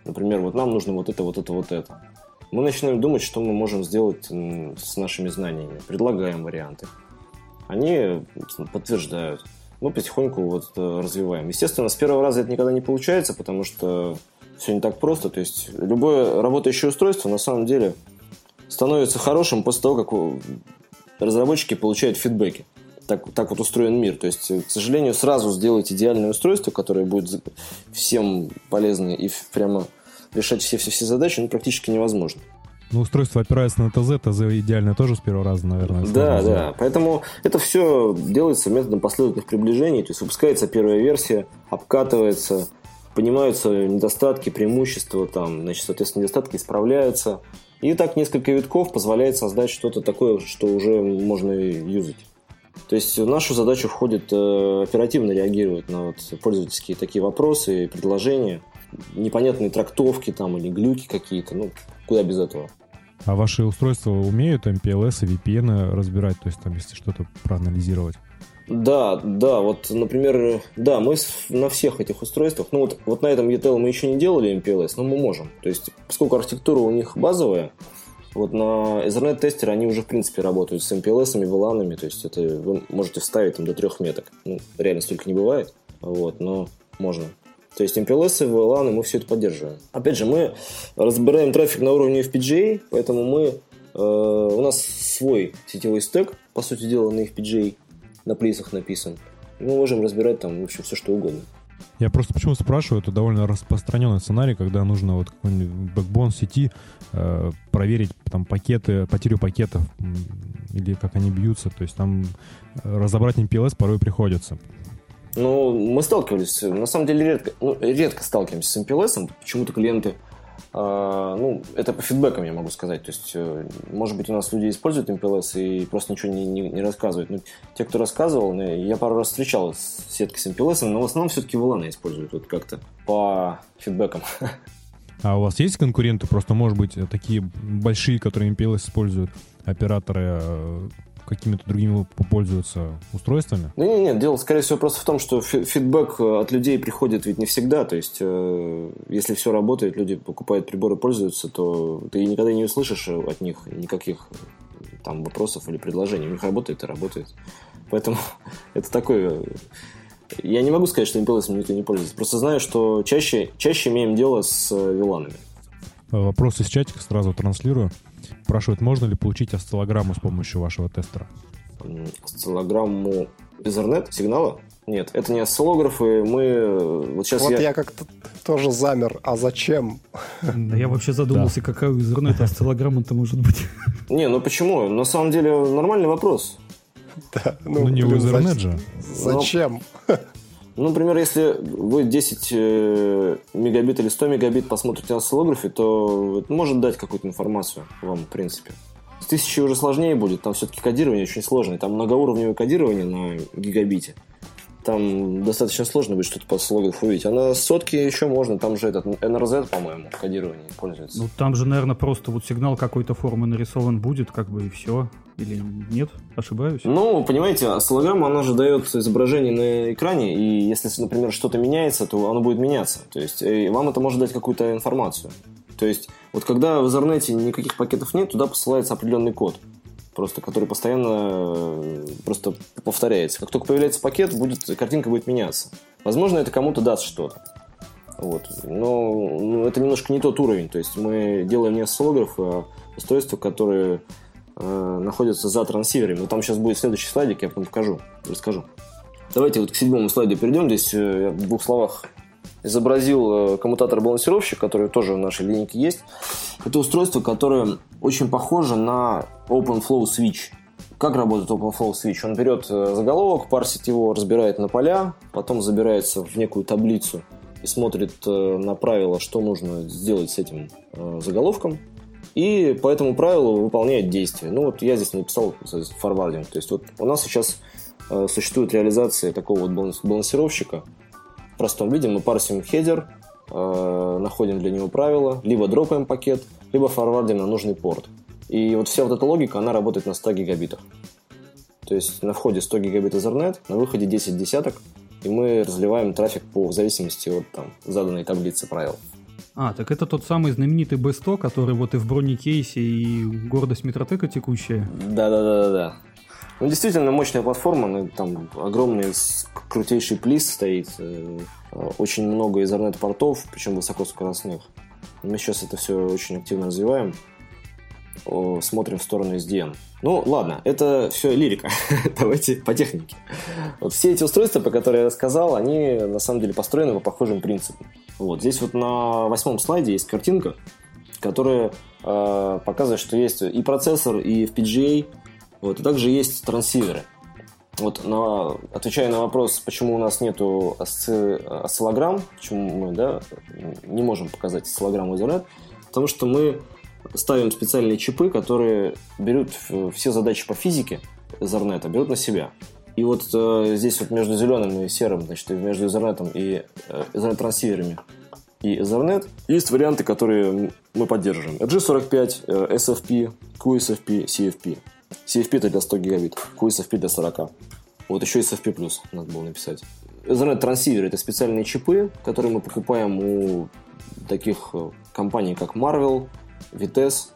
Например, вот нам нужно вот это, вот это, вот это. Мы начинаем думать, что мы можем сделать с нашими знаниями. Предлагаем варианты. Они подтверждают. Мы потихоньку вот э, развиваем. Естественно, с первого раза это никогда не получается, потому что все не так просто. То есть любое работающее устройство на самом деле становится хорошим после того, как разработчики получают фидбэки. Так, так вот устроен мир. То есть, к сожалению, сразу сделать идеальное устройство, которое будет всем полезно и прямо решать все-все-все задачи, ну, практически невозможно. Ну, устройство опирается на ТЗ, ТЗ идеально тоже с первого раза, наверное. Да, да. Поэтому это все делается методом последовательных приближений. То есть выпускается первая версия, обкатывается, понимаются недостатки, преимущества, там, значит, соответственно, недостатки исправляются. И так несколько витков позволяет создать что-то такое, что уже можно юзать. То есть в нашу задачу входит э, оперативно реагировать на вот пользовательские такие вопросы, предложения, непонятные трактовки там или глюки какие-то, ну, куда без этого. А ваши устройства умеют MPLS и VPN разбирать, то есть там, если что-то проанализировать? Да, да, вот, например, да, мы на всех этих устройствах, ну вот, вот на этом ETL мы еще не делали MPLS, но мы можем. То есть, поскольку архитектура у них базовая, вот на Ethernet тестере они уже, в принципе, работают с MPLS, VLAN, то есть это вы можете вставить там до трех меток. Ну, реально столько не бывает, вот, но можно. То есть MPLS, VLAN, мы все это поддерживаем. Опять же, мы разбираем трафик на уровне FPGA, поэтому мы, э, у нас свой сетевой стек, по сути дела, на FPGA, на плисах написан. И мы можем разбирать там, в общем, все что угодно. Я просто почему спрашиваю, это довольно распространенный сценарий, когда нужно вот какой-нибудь бэкбон сети э, проверить там пакеты, потерю пакетов или как они бьются. То есть там э, разобрать MPLS порой приходится. Ну, мы сталкивались, на самом деле редко, ну, редко сталкиваемся с MPLS, почему-то клиенты а, ну, это по фидбэкам я могу сказать. То есть, э, может быть, у нас люди используют MPLS и просто ничего не, не, не рассказывают. Но те, кто рассказывал, ну, я пару раз встречал с сеткой с MPLS, но в основном все-таки VLAN используют вот как-то по фидбэкам. А у вас есть конкуренты? Просто, может быть, такие большие, которые MPLS используют, операторы э, какими-то другими пользуются устройствами? Да нет, нет, дело, скорее всего, просто в том, что фидбэк э, от людей приходит ведь не всегда. То есть, э, если все работает, люди покупают приборы, пользуются, то ты никогда не услышишь от них никаких там вопросов или предложений. У них работает и работает. Поэтому это такое... Я не могу сказать, что MPLS никто не пользуется. Просто знаю, что чаще, чаще имеем дело с виланами. Вопрос из чатика сразу транслирую. Спрашивают, можно ли получить осциллограмму с помощью вашего тестера? Осциллограмму Ethernet сигнала? Нет, это не осциллографы. Мы вот сейчас вот я, я как-то тоже замер. А зачем? Да я вообще задумался, да. какая у Ethernet осциллограмма-то может быть. Не, ну почему? На самом деле нормальный вопрос. Да, ну, ну не у Ethernet же. Зачем? Ну, например, если вы 10 э, мегабит или 100 мегабит посмотрите на осциллографе, то это может дать какую-то информацию вам, в принципе. С тысячей уже сложнее будет, там все-таки кодирование очень сложное. Там многоуровневое кодирование на гигабите там достаточно сложно будет что-то по слогов увидеть. А на сотке еще можно, там же этот NRZ, по-моему, кодирование пользуется. Ну, там же, наверное, просто вот сигнал какой-то формы нарисован будет, как бы и все. Или нет? Ошибаюсь? Ну, понимаете, осциллограмма, она же дает изображение на экране, и если, например, что-то меняется, то оно будет меняться. То есть, и вам это может дать какую-то информацию. То есть, вот когда в Ethernet никаких пакетов нет, туда посылается определенный код просто, который постоянно э, просто повторяется. Как только появляется пакет, будет, картинка будет меняться. Возможно, это кому-то даст что-то. Вот. Но ну, это немножко не тот уровень. То есть мы делаем не осциллограф, а устройства, которые э, находятся за трансиверами. Но там сейчас будет следующий слайдик, я потом покажу, расскажу. Давайте вот к седьмому слайду перейдем. Здесь э, я в двух словах изобразил э, коммутатор-балансировщик, который тоже в нашей линейке есть. Это устройство, которое очень похоже на OpenFlow Switch. Как работает OpenFlow Switch? Он берет э, заголовок, парсит его, разбирает на поля, потом забирается в некую таблицу и смотрит э, на правила, что нужно сделать с этим заголовком, и по этому правилу выполняет действия. Ну вот я здесь написал форвардинг. То есть вот у нас сейчас существует реализация такого вот балансировщика – простом виде мы парсим хедер, э, находим для него правила, либо дропаем пакет, либо форвардим на нужный порт. И вот вся вот эта логика, она работает на 100 гигабитах. То есть на входе 100 гигабит Ethernet, на выходе 10 десяток, и мы разливаем трафик по в зависимости от там, заданной таблицы правил. А, так это тот самый знаменитый B100, который вот и в бронекейсе, и гордость Метротека текущая? Да-да-да-да. Ну, действительно мощная платформа, ну, там огромный крутейший плис стоит, э, очень много Ethernet-портов, причем высокоскоростных. Мы сейчас это все очень активно развиваем, смотрим в сторону SDN. Ну, ладно, это все лирика. Давайте по технике. Вот все эти устройства, по которым я рассказал, они на самом деле построены по похожим принципам. Вот здесь вот на восьмом слайде есть картинка, которая э, показывает, что есть и процессор, и FPGA, вот, и также есть трансиверы. Вот на, отвечая на вопрос, почему у нас нету осци, осциллограмм, почему мы да, не можем показать осциллограмму Ethernet, потому что мы ставим специальные чипы, которые берут все задачи по физике, Ethernet берут на себя. И вот э, здесь вот между зеленым и серым, значит, между Ethernet и э, Ethernet трансиверами и Ethernet есть варианты, которые мы поддерживаем. RG45, э, SFP, QSFP, CFP. CFP это для 100 гигабит, QSFP для 40. Вот еще SFP+, надо было написать. Ethernet трансивер это специальные чипы, которые мы покупаем у таких э, компаний, как Marvel, Vitesse.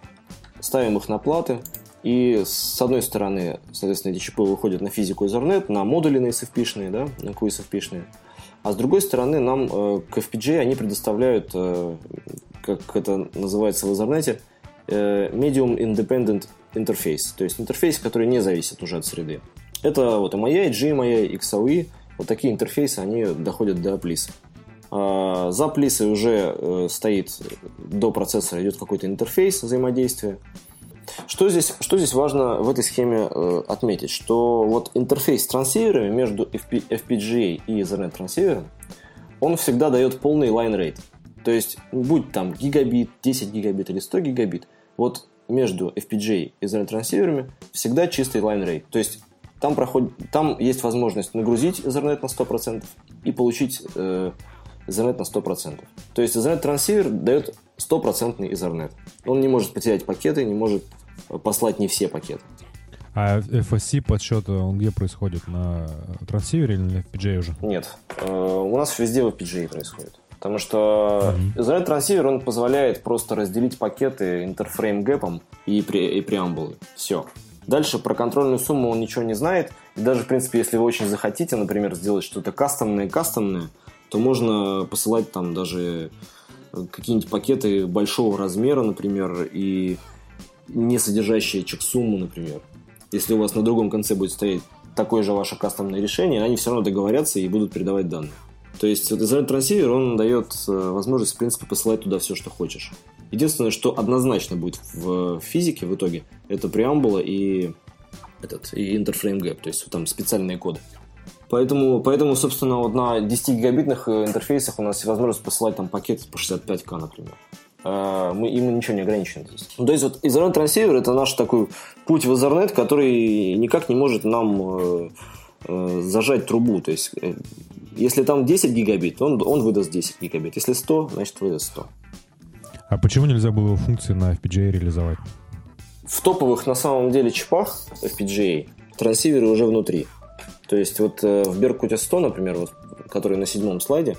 Ставим их на платы, и с одной стороны, соответственно, эти чипы выходят на физику Ethernet, на модули на SFP-шные, да, на QSFP-шные. А с другой стороны, нам э, к FPGA они предоставляют, э, как это называется в Ethernet, э, Medium Independent Interface, то есть интерфейс, который не зависит уже от среды. Это вот MIA, GMIA, XAUE, вот такие интерфейсы, они доходят до плиса. А за плисой уже э, стоит до процессора идет какой-то интерфейс взаимодействия, что здесь, что здесь важно в этой схеме э, отметить? Что вот интерфейс с трансиверами между FP, FPGA и Ethernet трансивером, он всегда дает полный line rate. То есть, будь там гигабит, 10 гигабит или 100 гигабит, вот между FPGA и Ethernet трансиверами всегда чистый line rate. То есть, там, проходит, там есть возможность нагрузить Ethernet на 100% и получить э, Ethernet на 100%. То есть Ethernet трансивер дает стопроцентный Ethernet. Он не может потерять пакеты, не может послать не все пакеты. А FSC подсчет, он где происходит? На трансивере или на FPGA уже? Нет. Э, у нас везде в FPGA происходит. Потому что Ethernet трансивер, он позволяет просто разделить пакеты интерфрейм гэпом и, при, и преамбулы. Все. Дальше про контрольную сумму он ничего не знает. И даже, в принципе, если вы очень захотите, например, сделать что-то кастомное-кастомное, то можно посылать там даже какие-нибудь пакеты большого размера, например, и не содержащие чек-сумму, например. Если у вас на другом конце будет стоять такое же ваше кастомное решение, они все равно договорятся и будут передавать данные. То есть вот Ethernet трансивер, он дает э, возможность, в принципе, посылать туда все, что хочешь. Единственное, что однозначно будет в физике в итоге, это преамбула и этот и интерфрейм гэп, то есть там специальные коды. Поэтому, поэтому, собственно, вот на 10 гигабитных э, интерфейсах у нас есть возможность посылать там пакет по 65к, например. А, мы, им ничего не ограничено. Ну, то есть вот Ethernet трансивер это наш такой путь в Ethernet, который никак не может нам э, э, зажать трубу. То есть э, если там 10 гигабит, он, он выдаст 10 гигабит. Если 100, значит выдаст 100. А почему нельзя было функции на FPGA реализовать? В топовых на самом деле чипах FPGA трансиверы уже внутри. То есть вот э, в Беркуте 100, например, вот, который на седьмом слайде,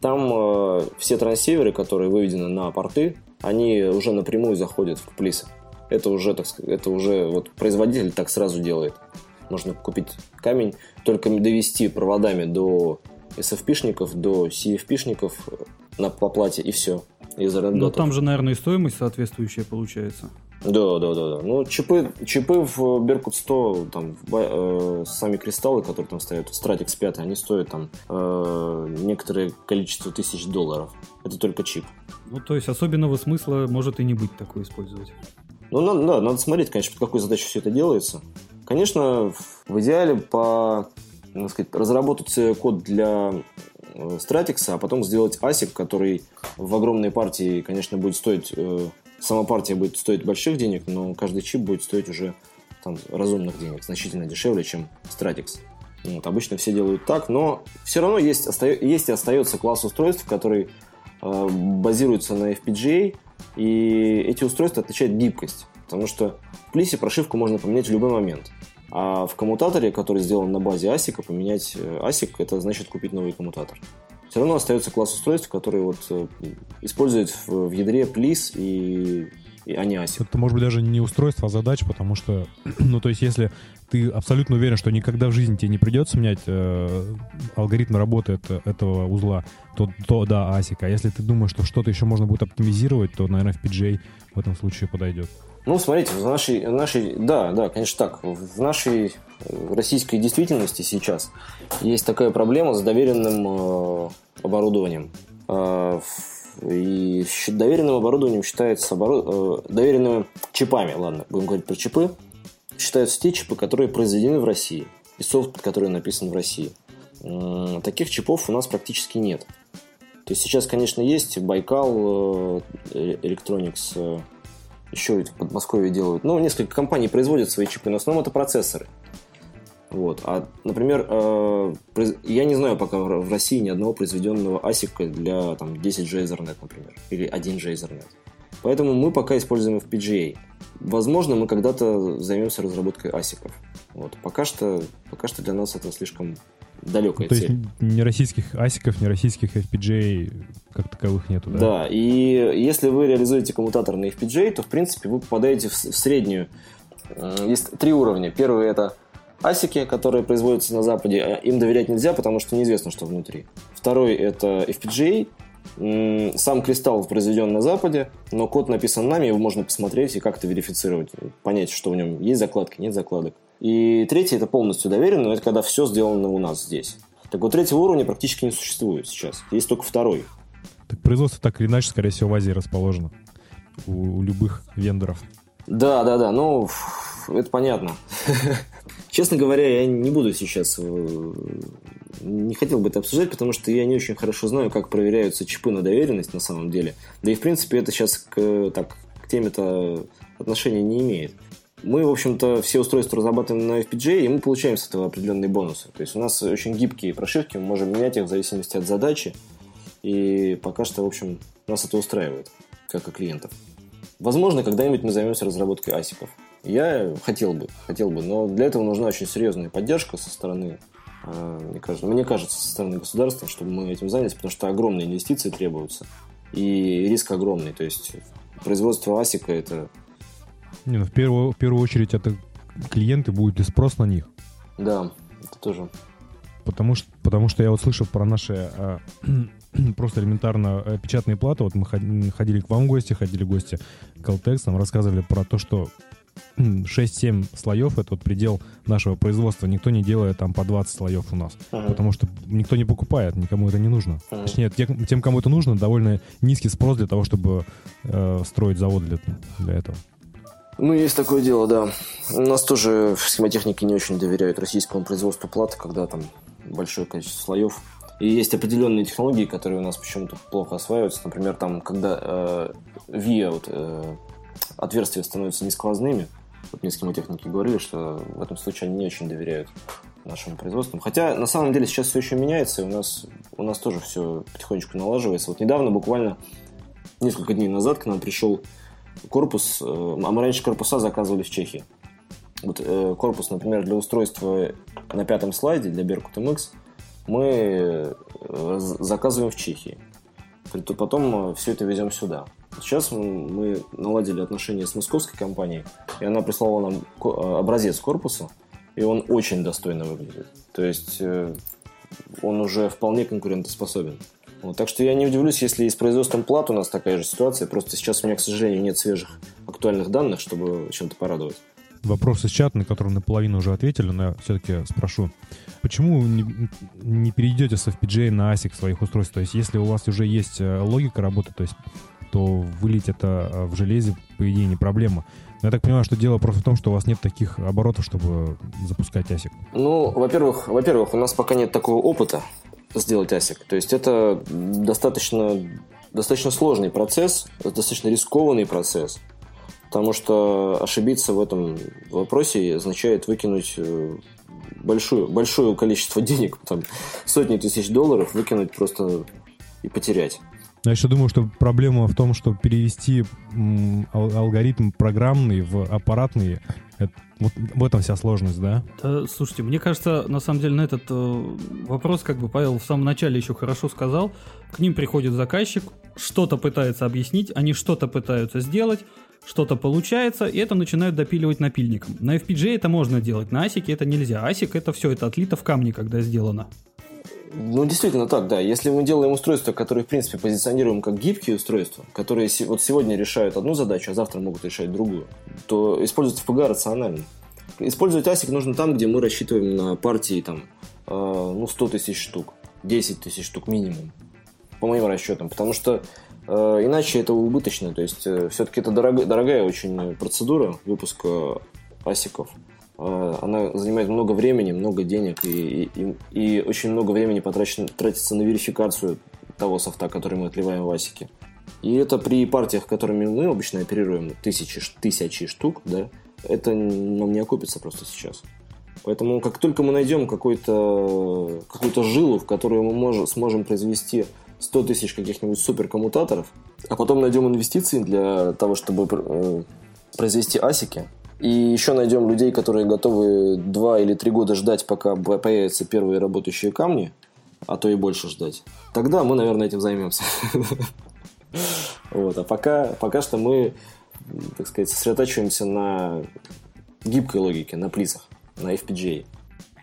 там э, все трансиверы, которые выведены на порты, они уже напрямую заходят в плисы. Это уже, так сказать, это уже вот производитель так сразу делает. Можно купить камень, только довести проводами до SFP-шников, до CFP-шников на, по плате и все. И Но там же, наверное, и стоимость соответствующая получается. Да, да, да, да. Ну, чипы, чипы в Беркут 100, там, э, сами кристаллы, которые там стоят, Stratix 5, они стоят там э, некоторое количество тысяч долларов. Это только чип. Ну, то есть особенного смысла может и не быть такое использовать. Ну, надо, да, надо смотреть, конечно, под какой задачей все это делается. Конечно, в идеале по, так сказать, разработать код для Stratix, а потом сделать ASIC, который в огромной партии, конечно, будет стоить э, сама партия будет стоить больших денег, но каждый чип будет стоить уже там, разумных денег, значительно дешевле, чем Stratix. Вот, обычно все делают так, но все равно есть, оста... есть и остается класс устройств, который э, базируется на FPGA, и эти устройства отличают гибкость, потому что в плисе прошивку можно поменять в любой момент. А в коммутаторе, который сделан на базе ASIC, поменять ASIC э, это значит купить новый коммутатор все равно остается класс устройств, которые вот э, используют в, в ядре плис и, и а не ASIC. Это может быть даже не устройство, а задач, потому что, ну то есть если ты абсолютно уверен, что никогда в жизни тебе не придется менять э, алгоритм работы это, этого узла, то, то да, ASIC. А если ты думаешь, что что-то еще можно будет оптимизировать, то, наверное, FPGA в этом случае подойдет. Ну, смотрите, в нашей, в нашей, да, да, конечно так, в нашей э, российской действительности сейчас есть такая проблема с доверенным э, оборудованием. Э, и доверенным оборудованием считается оборуд... э, доверенными чипами, ладно, будем говорить про чипы, считаются те чипы, которые произведены в России, и софт, который написан в России. Э, таких чипов у нас практически нет. То есть сейчас, конечно, есть Байкал, э, Electronics, э, еще в Подмосковье делают. Ну, несколько компаний производят свои чипы, но в основном это процессоры. Вот. А, например, э, я не знаю пока в России ни одного произведенного ASIC для там, 10G Ethernet, например, или 1G Ethernet. Поэтому мы пока используем FPGA. Возможно, мы когда-то займемся разработкой асиков. Вот. Пока, что, пока что для нас это слишком далекая То цель. есть ни российских асиков, ни российских FPGA как таковых нету, да? Да, и если вы реализуете коммутатор на FPGA, то, в принципе, вы попадаете в среднюю. Есть три уровня. Первый – это асики, которые производятся на Западе. А им доверять нельзя, потому что неизвестно, что внутри. Второй – это FPGA, сам кристалл произведен на Западе, но код написан нами, его можно посмотреть и как-то верифицировать, понять, что в нем есть закладки, нет закладок. И третий это полностью доверенно, но это когда все сделано у нас здесь. Так вот, третьего уровня практически не существует сейчас. Есть только второй. Так производство так или иначе, скорее всего, в Азии расположено. У, у любых вендоров. Да, да, да. Ну, это понятно. Честно говоря, я не буду сейчас э, не хотел бы это обсуждать, потому что я не очень хорошо знаю, как проверяются чипы на доверенность на самом деле. Да и, в принципе, это сейчас к, так, к теме-то отношения не имеет. Мы, в общем-то, все устройства разрабатываем на FPGA, и мы получаем с этого определенные бонусы. То есть у нас очень гибкие прошивки, мы можем менять их в зависимости от задачи. И пока что, в общем, нас это устраивает, как и клиентов. Возможно, когда-нибудь мы займемся разработкой асиков. Я хотел бы, хотел бы, но для этого нужна очень серьезная поддержка со стороны а, мне кажется, мне кажется, со стороны государства, чтобы мы этим занялись, потому что огромные инвестиции требуются. И риск огромный. То есть производство асика это... Не, ну, в, первую, в первую очередь это клиенты, будет и спрос на них. Да, это тоже. Потому что, потому что я вот слышал про наши а, просто элементарно а, печатные платы. Вот мы ходили к вам в гости, ходили в гости к Altex, нам рассказывали про то, что 6-7 слоев это вот предел нашего производства. Никто не делает там по 20 слоев у нас. Uh-huh. Потому что никто не покупает, никому это не нужно. Uh-huh. Точнее, тем, кому это нужно, довольно низкий спрос для того, чтобы э, строить завод для, для этого. Ну, есть такое дело, да. У нас тоже схемотехники не очень доверяют российскому производству платы, когда там большое количество слоев. И есть определенные технологии, которые у нас почему-то плохо осваиваются. Например, там, когда э, VIA, вот, э, отверстия становятся несквозными. Вот мне схемотехники говорили, что в этом случае они не очень доверяют нашим производствам. Хотя, на самом деле, сейчас все еще меняется, и у нас, у нас тоже все потихонечку налаживается. Вот недавно, буквально несколько дней назад, к нам пришел корпус, э, а мы раньше корпуса заказывали в Чехии. Вот э, корпус, например, для устройства на пятом слайде, для Berkut MX, мы э, заказываем в Чехии. Потом все это везем сюда. Сейчас мы наладили отношения с московской компанией, и она прислала нам образец корпуса, и он очень достойно выглядит. То есть он уже вполне конкурентоспособен. Вот, так что я не удивлюсь, если и с производством плат у нас такая же ситуация. Просто сейчас у меня, к сожалению, нет свежих актуальных данных, чтобы чем-то порадовать. Вопрос из чата, на который наполовину уже ответили, но я все-таки спрошу. Почему не, не перейдете с FPGA на ASIC своих устройств? То есть, если у вас уже есть э, логика работы, то есть то вылить это а, в железе, по идее, не проблема. Но я так понимаю, что дело просто в том, что у вас нет таких оборотов, чтобы запускать ASIC. Ну, во-первых, во-первых, у нас пока нет такого опыта сделать ASIC. То есть это достаточно, достаточно сложный процесс, достаточно рискованный процесс. Потому что ошибиться в этом вопросе означает выкинуть э, большую, большое количество денег, там, сотни тысяч долларов, выкинуть просто и потерять. Я еще думаю, что проблема в том, что перевести алгоритм программный в аппаратный, это, вот в этом вся сложность, да? да? Слушайте, мне кажется, на самом деле на этот э, вопрос, как бы Павел в самом начале еще хорошо сказал, к ним приходит заказчик, что-то пытается объяснить, они что-то пытаются сделать, что-то получается, и это начинают допиливать напильником. На FPGA это можно делать, на ASIC это нельзя. ASIC это все, это отлито в камне, когда сделано. Ну, действительно так, да. Если мы делаем устройства, которые, в принципе, позиционируем как гибкие устройства, которые вот сегодня решают одну задачу, а завтра могут решать другую, то использовать FPGA рационально. Использовать ASIC нужно там, где мы рассчитываем на партии там, э, ну, 100 тысяч штук, 10 тысяч штук минимум, по моим расчетам. Потому что э, иначе это убыточно. То есть, э, все-таки это дорог, дорогая очень процедура выпуска асиков. А, она занимает много времени, много денег и, и, и очень много времени потрачено, тратится на верификацию того софта, который мы отливаем в асике. И это при партиях, которыми мы обычно оперируем, тысячи, тысячи штук, да, это нам не окупится просто сейчас. Поэтому как только мы найдем какую-то какую жилу, в которую мы можем, сможем произвести 100 тысяч каких-нибудь суперкоммутаторов, а потом найдем инвестиции для того, чтобы э, произвести асики, и еще найдем людей, которые готовы 2 или 3 года ждать, пока появятся первые работающие камни, а то и больше ждать, тогда мы, наверное, этим займемся. Вот. А пока, пока что мы, так сказать, сосредотачиваемся на гибкой логике, на плисах, на FPGA.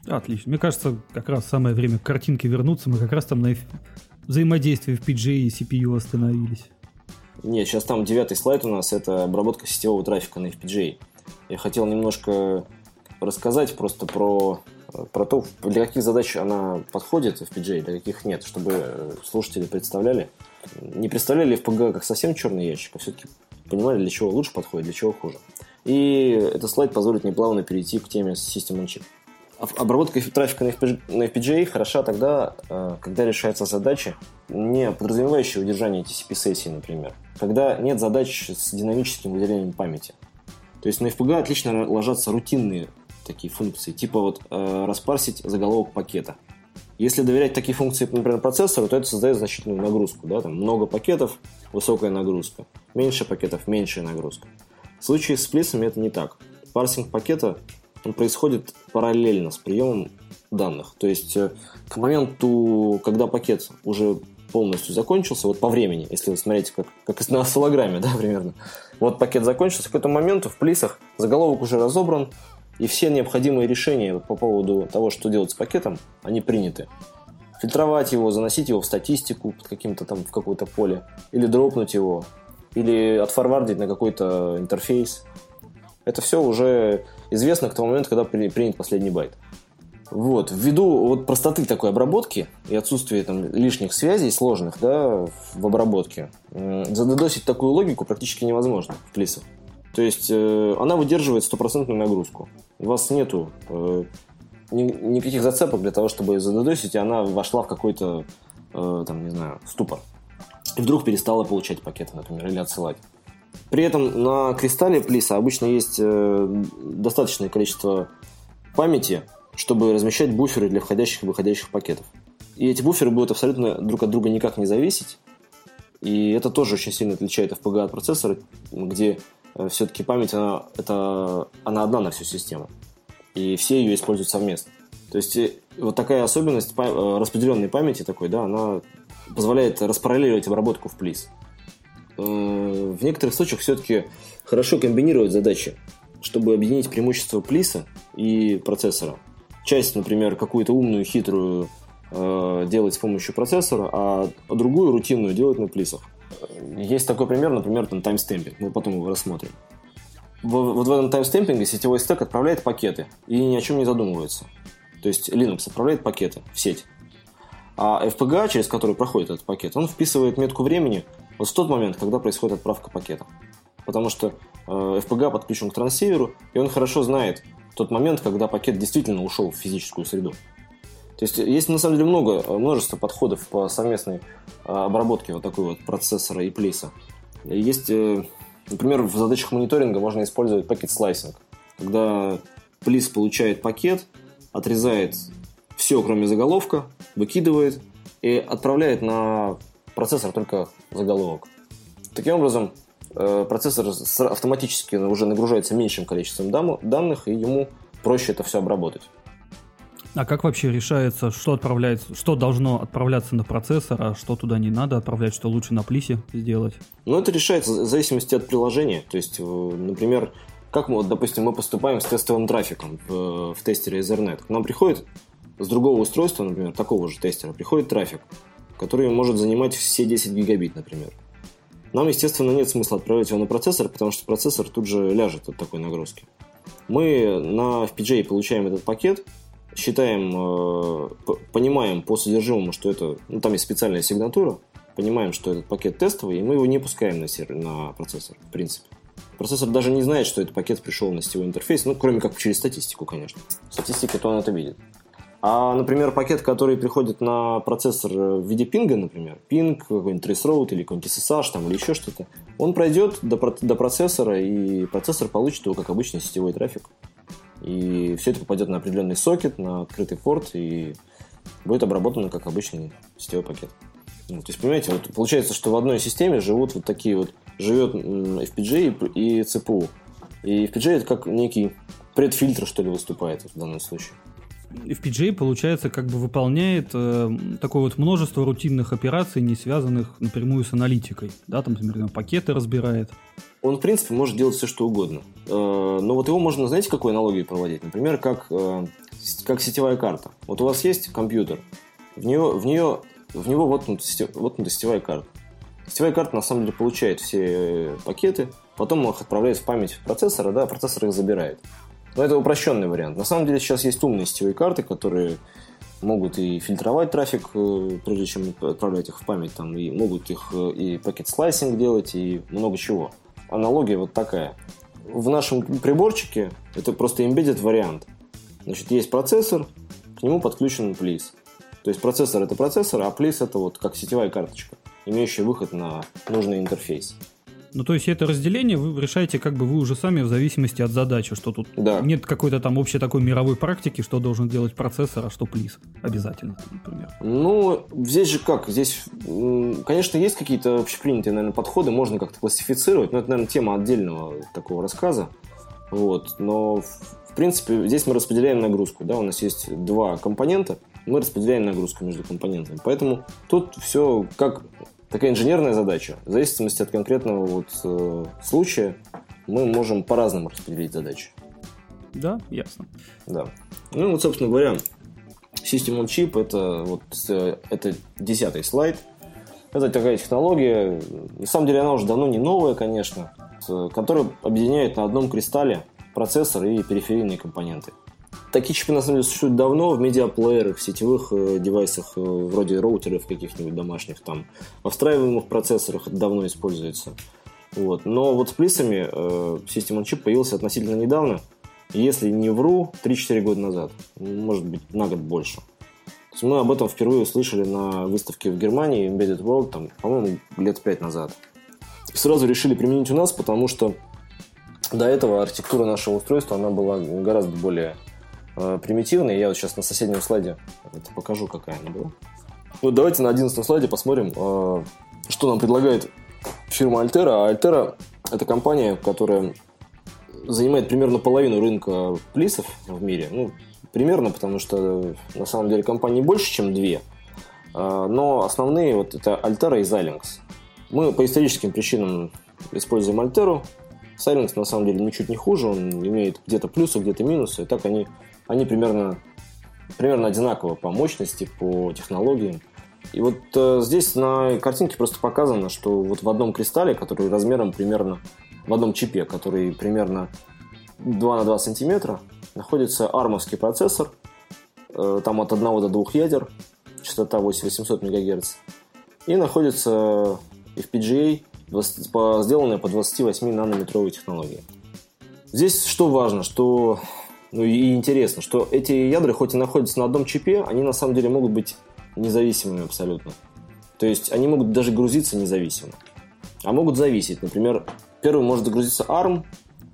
Отлично. Мне кажется, как раз самое время к картинке вернуться. Мы как раз там на взаимодействии FPGA и CPU остановились. Нет, сейчас там девятый слайд у нас, это обработка сетевого трафика на FPGA. Я хотел немножко рассказать просто про, про то, для каких задач она подходит, FPGA, для каких нет, чтобы слушатели представляли. Не представляли FPGA как совсем черный ящик, а все-таки понимали, для чего лучше подходит, для чего хуже. И этот слайд позволит мне плавно перейти к теме System on Chip. Обработка трафика на FPGA хороша тогда, э, когда решается задача, не подразумевающая удержание TCP-сессии, например. Когда нет задач с динамическим выделением памяти. То есть на FPGA отлично ложатся рутинные такие функции, типа вот э, распарсить заголовок пакета. Если доверять такие функции, например, процессору, то это создает значительную нагрузку. Да? Там много пакетов, высокая нагрузка. Меньше пакетов, меньшая нагрузка. В случае с плисами это не так. Парсинг пакета он происходит параллельно с приемом данных. То есть э, к моменту, когда пакет уже полностью закончился, вот по времени, если вы смотрите, как, как на осциллограмме, да, примерно. Вот пакет закончился, к этому моменту в плисах заголовок уже разобран, и все необходимые решения по поводу того, что делать с пакетом, они приняты. Фильтровать его, заносить его в статистику под каким-то там в какое-то поле, или дропнуть его, или отфорвардить на какой-то интерфейс. Это все уже известно к тому моменту, когда принят последний байт. Вот, ввиду вот простоты такой обработки и отсутствия там лишних связей сложных, да, в обработке, задодосить такую логику практически невозможно в плисах. То есть э, она выдерживает стопроцентную нагрузку. У вас нету э, ни, никаких зацепок для того, чтобы задодосить, и она вошла в какой-то, э, там, не знаю, ступор. И вдруг перестала получать пакеты, например, или отсылать. При этом на кристалле плиса обычно есть э, достаточное количество памяти, чтобы размещать буферы для входящих и выходящих пакетов. И эти буферы будут абсолютно друг от друга никак не зависеть. И это тоже очень сильно отличает FPGA от процессора, где э, все-таки память, она, это, она одна на всю систему. И все ее используют совместно. То есть э, вот такая особенность э, распределенной памяти такой, да, она позволяет распараллеливать обработку в плис. В некоторых случаях все-таки хорошо комбинировать задачи, чтобы объединить преимущества плиса и процессора часть, например, какую-то умную, хитрую э, делать с помощью процессора, а другую рутинную делать на плисах. Есть такой пример, например, там таймстемпинг. Мы потом его рассмотрим. Вот в этом таймстемпинге сетевой стек отправляет пакеты и ни о чем не задумывается. То есть Linux отправляет пакеты в сеть. А FPGA, через который проходит этот пакет, он вписывает метку времени вот в тот момент, когда происходит отправка пакета. Потому что э, FPGA подключен к трансиверу, и он хорошо знает, тот момент, когда пакет действительно ушел в физическую среду. То есть есть на самом деле много, множество подходов по совместной а, обработке вот такой вот процессора и плейса. Есть, э, например, в задачах мониторинга можно использовать пакет слайсинг, когда плис получает пакет, отрезает все, кроме заголовка, выкидывает и отправляет на процессор только заголовок. Таким образом, Э, процессор автоматически уже нагружается меньшим количеством данных, и ему проще это все обработать. А как вообще решается, что отправляется, что должно отправляться на процессор, а что туда не надо отправлять, что лучше на плисе сделать? Ну, это решается в зависимости от приложения. То есть, э, например, как мы, вот, допустим, мы поступаем с тестовым трафиком в, в тестере Ethernet. К нам приходит с другого устройства, например, такого же тестера, приходит трафик, который может занимать все 10 гигабит, например. Нам, естественно, нет смысла отправлять его на процессор, потому что процессор тут же ляжет от такой нагрузки. Мы на FPGA получаем этот пакет, считаем, э, понимаем по содержимому, что это, ну там есть специальная сигнатура, понимаем, что этот пакет тестовый, и мы его не пускаем на, сервер, на процессор, в принципе. Процессор даже не знает, что этот пакет пришел на сетевой интерфейс, ну, кроме как через статистику, конечно. Статистика, то он это видит. А, например, пакет, который приходит на процессор в виде пинга, например, пинг, какой-нибудь traceroute или какой-нибудь SSH там, или еще что-то, он пройдет до, до процессора, и процессор получит его как обычный сетевой трафик. И все это попадет на определенный сокет, на открытый порт, и будет обработано как обычный сетевой пакет. Ну, то есть, понимаете, вот получается, что в одной системе живут вот такие вот, живет FPGA и CPU. И FPGA это как некий предфильтр, что ли, выступает в данном случае. FPGA, получается, как бы выполняет э, такое вот множество рутинных операций, не связанных напрямую с аналитикой. Да, там, например, пакеты разбирает. Он, в принципе, может делать все, что угодно. Э, но вот его можно, знаете, какой аналогии проводить? Например, как, э, как сетевая карта. Вот у вас есть компьютер, в, нее, в, нее, в него вот воткнута сетевая карта. Сетевая карта, на самом деле, получает все пакеты, потом их отправляет в память процессора, да, процессор их забирает. Но это упрощенный вариант. На самом деле сейчас есть умные сетевые карты, которые могут и фильтровать трафик, э, прежде чем отправлять их в память, там, и могут их э, и пакет слайсинг делать, и много чего. Аналогия вот такая. В нашем приборчике это просто embedded вариант. Значит, есть процессор, к нему подключен плиз. То есть процессор это процессор, а плиз это вот как сетевая карточка, имеющая выход на нужный интерфейс. Ну, то есть это разделение вы решаете как бы вы уже сами в зависимости от задачи, что тут да. нет какой-то там общей такой мировой практики, что должен делать процессор, а что плиз обязательно, например. Ну, здесь же как? Здесь, конечно, есть какие-то общепринятые, наверное, подходы, можно как-то классифицировать, но это, наверное, тема отдельного такого рассказа. Вот, но в принципе здесь мы распределяем нагрузку, да, у нас есть два компонента, мы распределяем нагрузку между компонентами. Поэтому тут все как такая инженерная задача. В зависимости от конкретного вот, э, случая мы можем по-разному распределить задачи. Да, ясно. Да. Ну вот, собственно говоря, System on Chip это вот э, это десятый слайд. Это такая технология, на самом деле она уже давно не новая, конечно, которая объединяет на одном кристалле процессор и периферийные компоненты. Такие чипы, на самом деле, существуют давно в медиаплеерах, в сетевых э, девайсах, э, вроде роутеров каких-нибудь домашних, там, во встраиваемых процессорах это давно используется. Вот. Но вот с плисами э, System on появился относительно недавно, если не вру, 3-4 года назад, может быть, на год больше. То есть мы об этом впервые услышали на выставке в Германии, Embedded World, там, по-моему, лет 5 назад. И сразу решили применить у нас, потому что до этого архитектура нашего устройства, она была гораздо более э, примитивной. Я вот сейчас на соседнем слайде это покажу, какая она была. Вот давайте на одиннадцатом слайде посмотрим, э, что нам предлагает фирма Altera. А Altera – это компания, которая занимает примерно половину рынка плисов в мире. Ну, примерно, потому что на самом деле компаний больше, чем две. Э, но основные вот это Altera и Xilinx. Мы по историческим причинам используем Altera. Xilinx на самом деле ничуть не хуже, он имеет где-то плюсы, где-то минусы. И так они они примерно, примерно одинаково по мощности, по технологиям. И вот э, здесь на картинке просто показано, что вот в одном кристалле, который размером примерно, в одном чипе, который примерно 2 на 2 сантиметра, находится армовский процессор, э, там от 1 до 2 ядер, частота 8800 МГц, и находится FPGA, сделанная по 28 нанометровой технологии. Здесь что важно, что ну и интересно, что эти ядра, хоть и находятся на одном чипе, они на самом деле могут быть независимыми абсолютно. То есть они могут даже грузиться независимо. А могут зависеть. Например, первым может загрузиться ARM,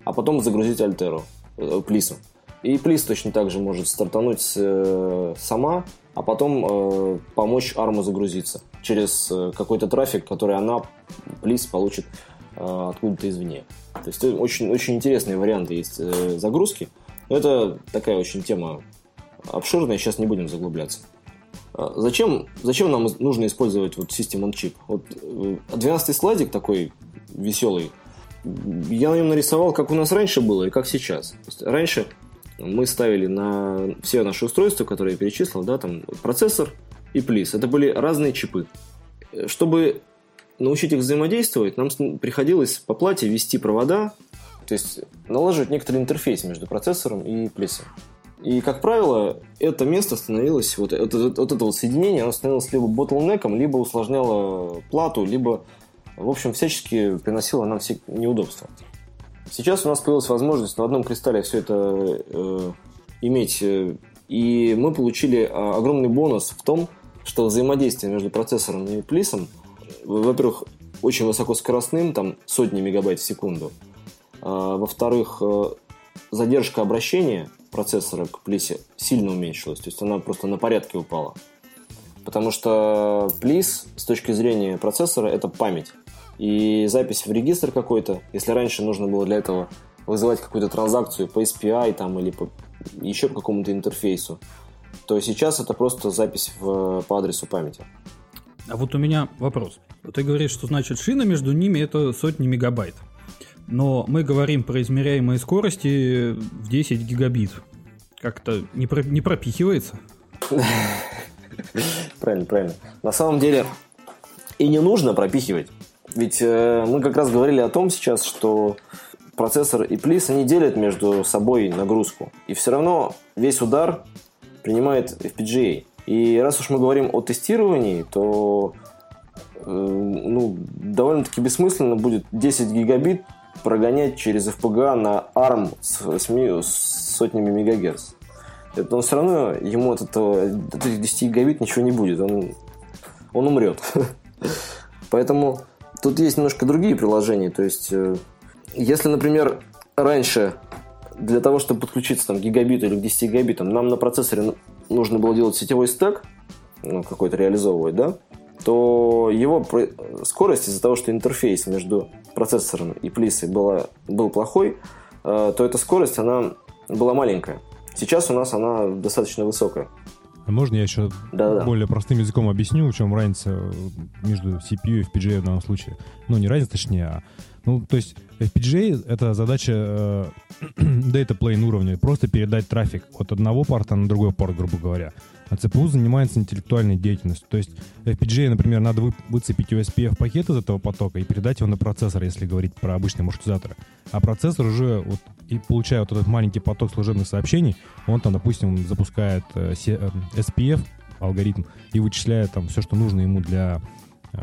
а потом загрузить Альтеру, э, Плису. И Плис точно так же может стартануть э, сама, а потом э, помочь ARM загрузиться через э, какой-то трафик, который она, Плис, получит э, откуда-то извне. То есть очень, очень интересные варианты есть э, Это такая очень тема обширная, сейчас не будем заглубляться. А зачем, зачем нам нужно использовать вот System on Chip? Вот 12 э, слайдик такой веселый, я на нем нарисовал, как у нас раньше было и как сейчас. раньше мы ставили на все наши устройства, которые я перечислил, да, там процессор и плис. Это были разные чипы. Чтобы научить их взаимодействовать, нам приходилось по плате вести провода то есть налаживать некоторый интерфейс между процессором и плесом. И, как правило, это место становилось, вот это, вот это вот соединение, оно становилось либо ботлнеком, либо усложняло плату, либо, в общем, всячески приносило нам все неудобства. Сейчас у нас появилась возможность на одном кристалле все это э, иметь э, И мы получили а, огромный бонус в том, что взаимодействие между процессором и плисом, во-первых, очень высокоскоростным, там сотни мегабайт в секунду. А, во-вторых, э, задержка обращения процессора к плисе сильно уменьшилась, то есть она просто на порядке упала. Потому что плис с точки зрения процессора это память. И запись в регистр какой-то, если раньше нужно было для этого вызывать какую-то транзакцию по SPI там, или по, еще по какому-то интерфейсу, то сейчас это просто запись в, по адресу памяти. А вот у меня вопрос. Ты говоришь, что значит шина между ними это сотни мегабайт. Но мы говорим про измеряемые скорости в 10 гигабит. Как-то не, про, не пропихивается? Правильно, правильно. На самом деле и не нужно пропихивать. Ведь э, мы как раз говорили о том сейчас, что процессор и плис, они делят между собой нагрузку. И все равно весь удар принимает FPGA. И раз уж мы говорим о тестировании, то э, ну, довольно-таки бессмысленно будет 10 гигабит прогонять через FPGA на ARM с, 8, с сотнями мегагерц. Это он все равно, ему от, этого, от этих 10 гигабит ничего не будет, он, он умрет. Поэтому тут есть немножко другие приложения. То есть, э, если, например, раньше для того, чтобы подключиться там, к гигабиту или к 10 гигабитам, нам на процессоре нужно было делать сетевой стек, ну, какой-то реализовывать, да, то его скорость из-за того, что интерфейс между процессором и плисой была, был плохой, э, то эта скорость, она была маленькая. Сейчас у нас она достаточно высокая. А можно я еще Да-да. более простым языком объясню, в чем разница между CPU и FPGA в данном случае? Ну, не разница, точнее, а... Ну, то есть FPGA — это задача э, data plane уровня, просто передать трафик от одного порта на другой порт, грубо говоря. А ЦПУ занимается интеллектуальной деятельностью. То есть FPGA, например, надо вы, выцепить USPF пакет из этого потока и передать его на процессор, если говорить про обычные маршрутизаторы. А процессор уже, вот, и получая вот этот маленький поток служебных сообщений, он там, допустим, запускает э, SPF алгоритм и вычисляет там все, что нужно ему для э,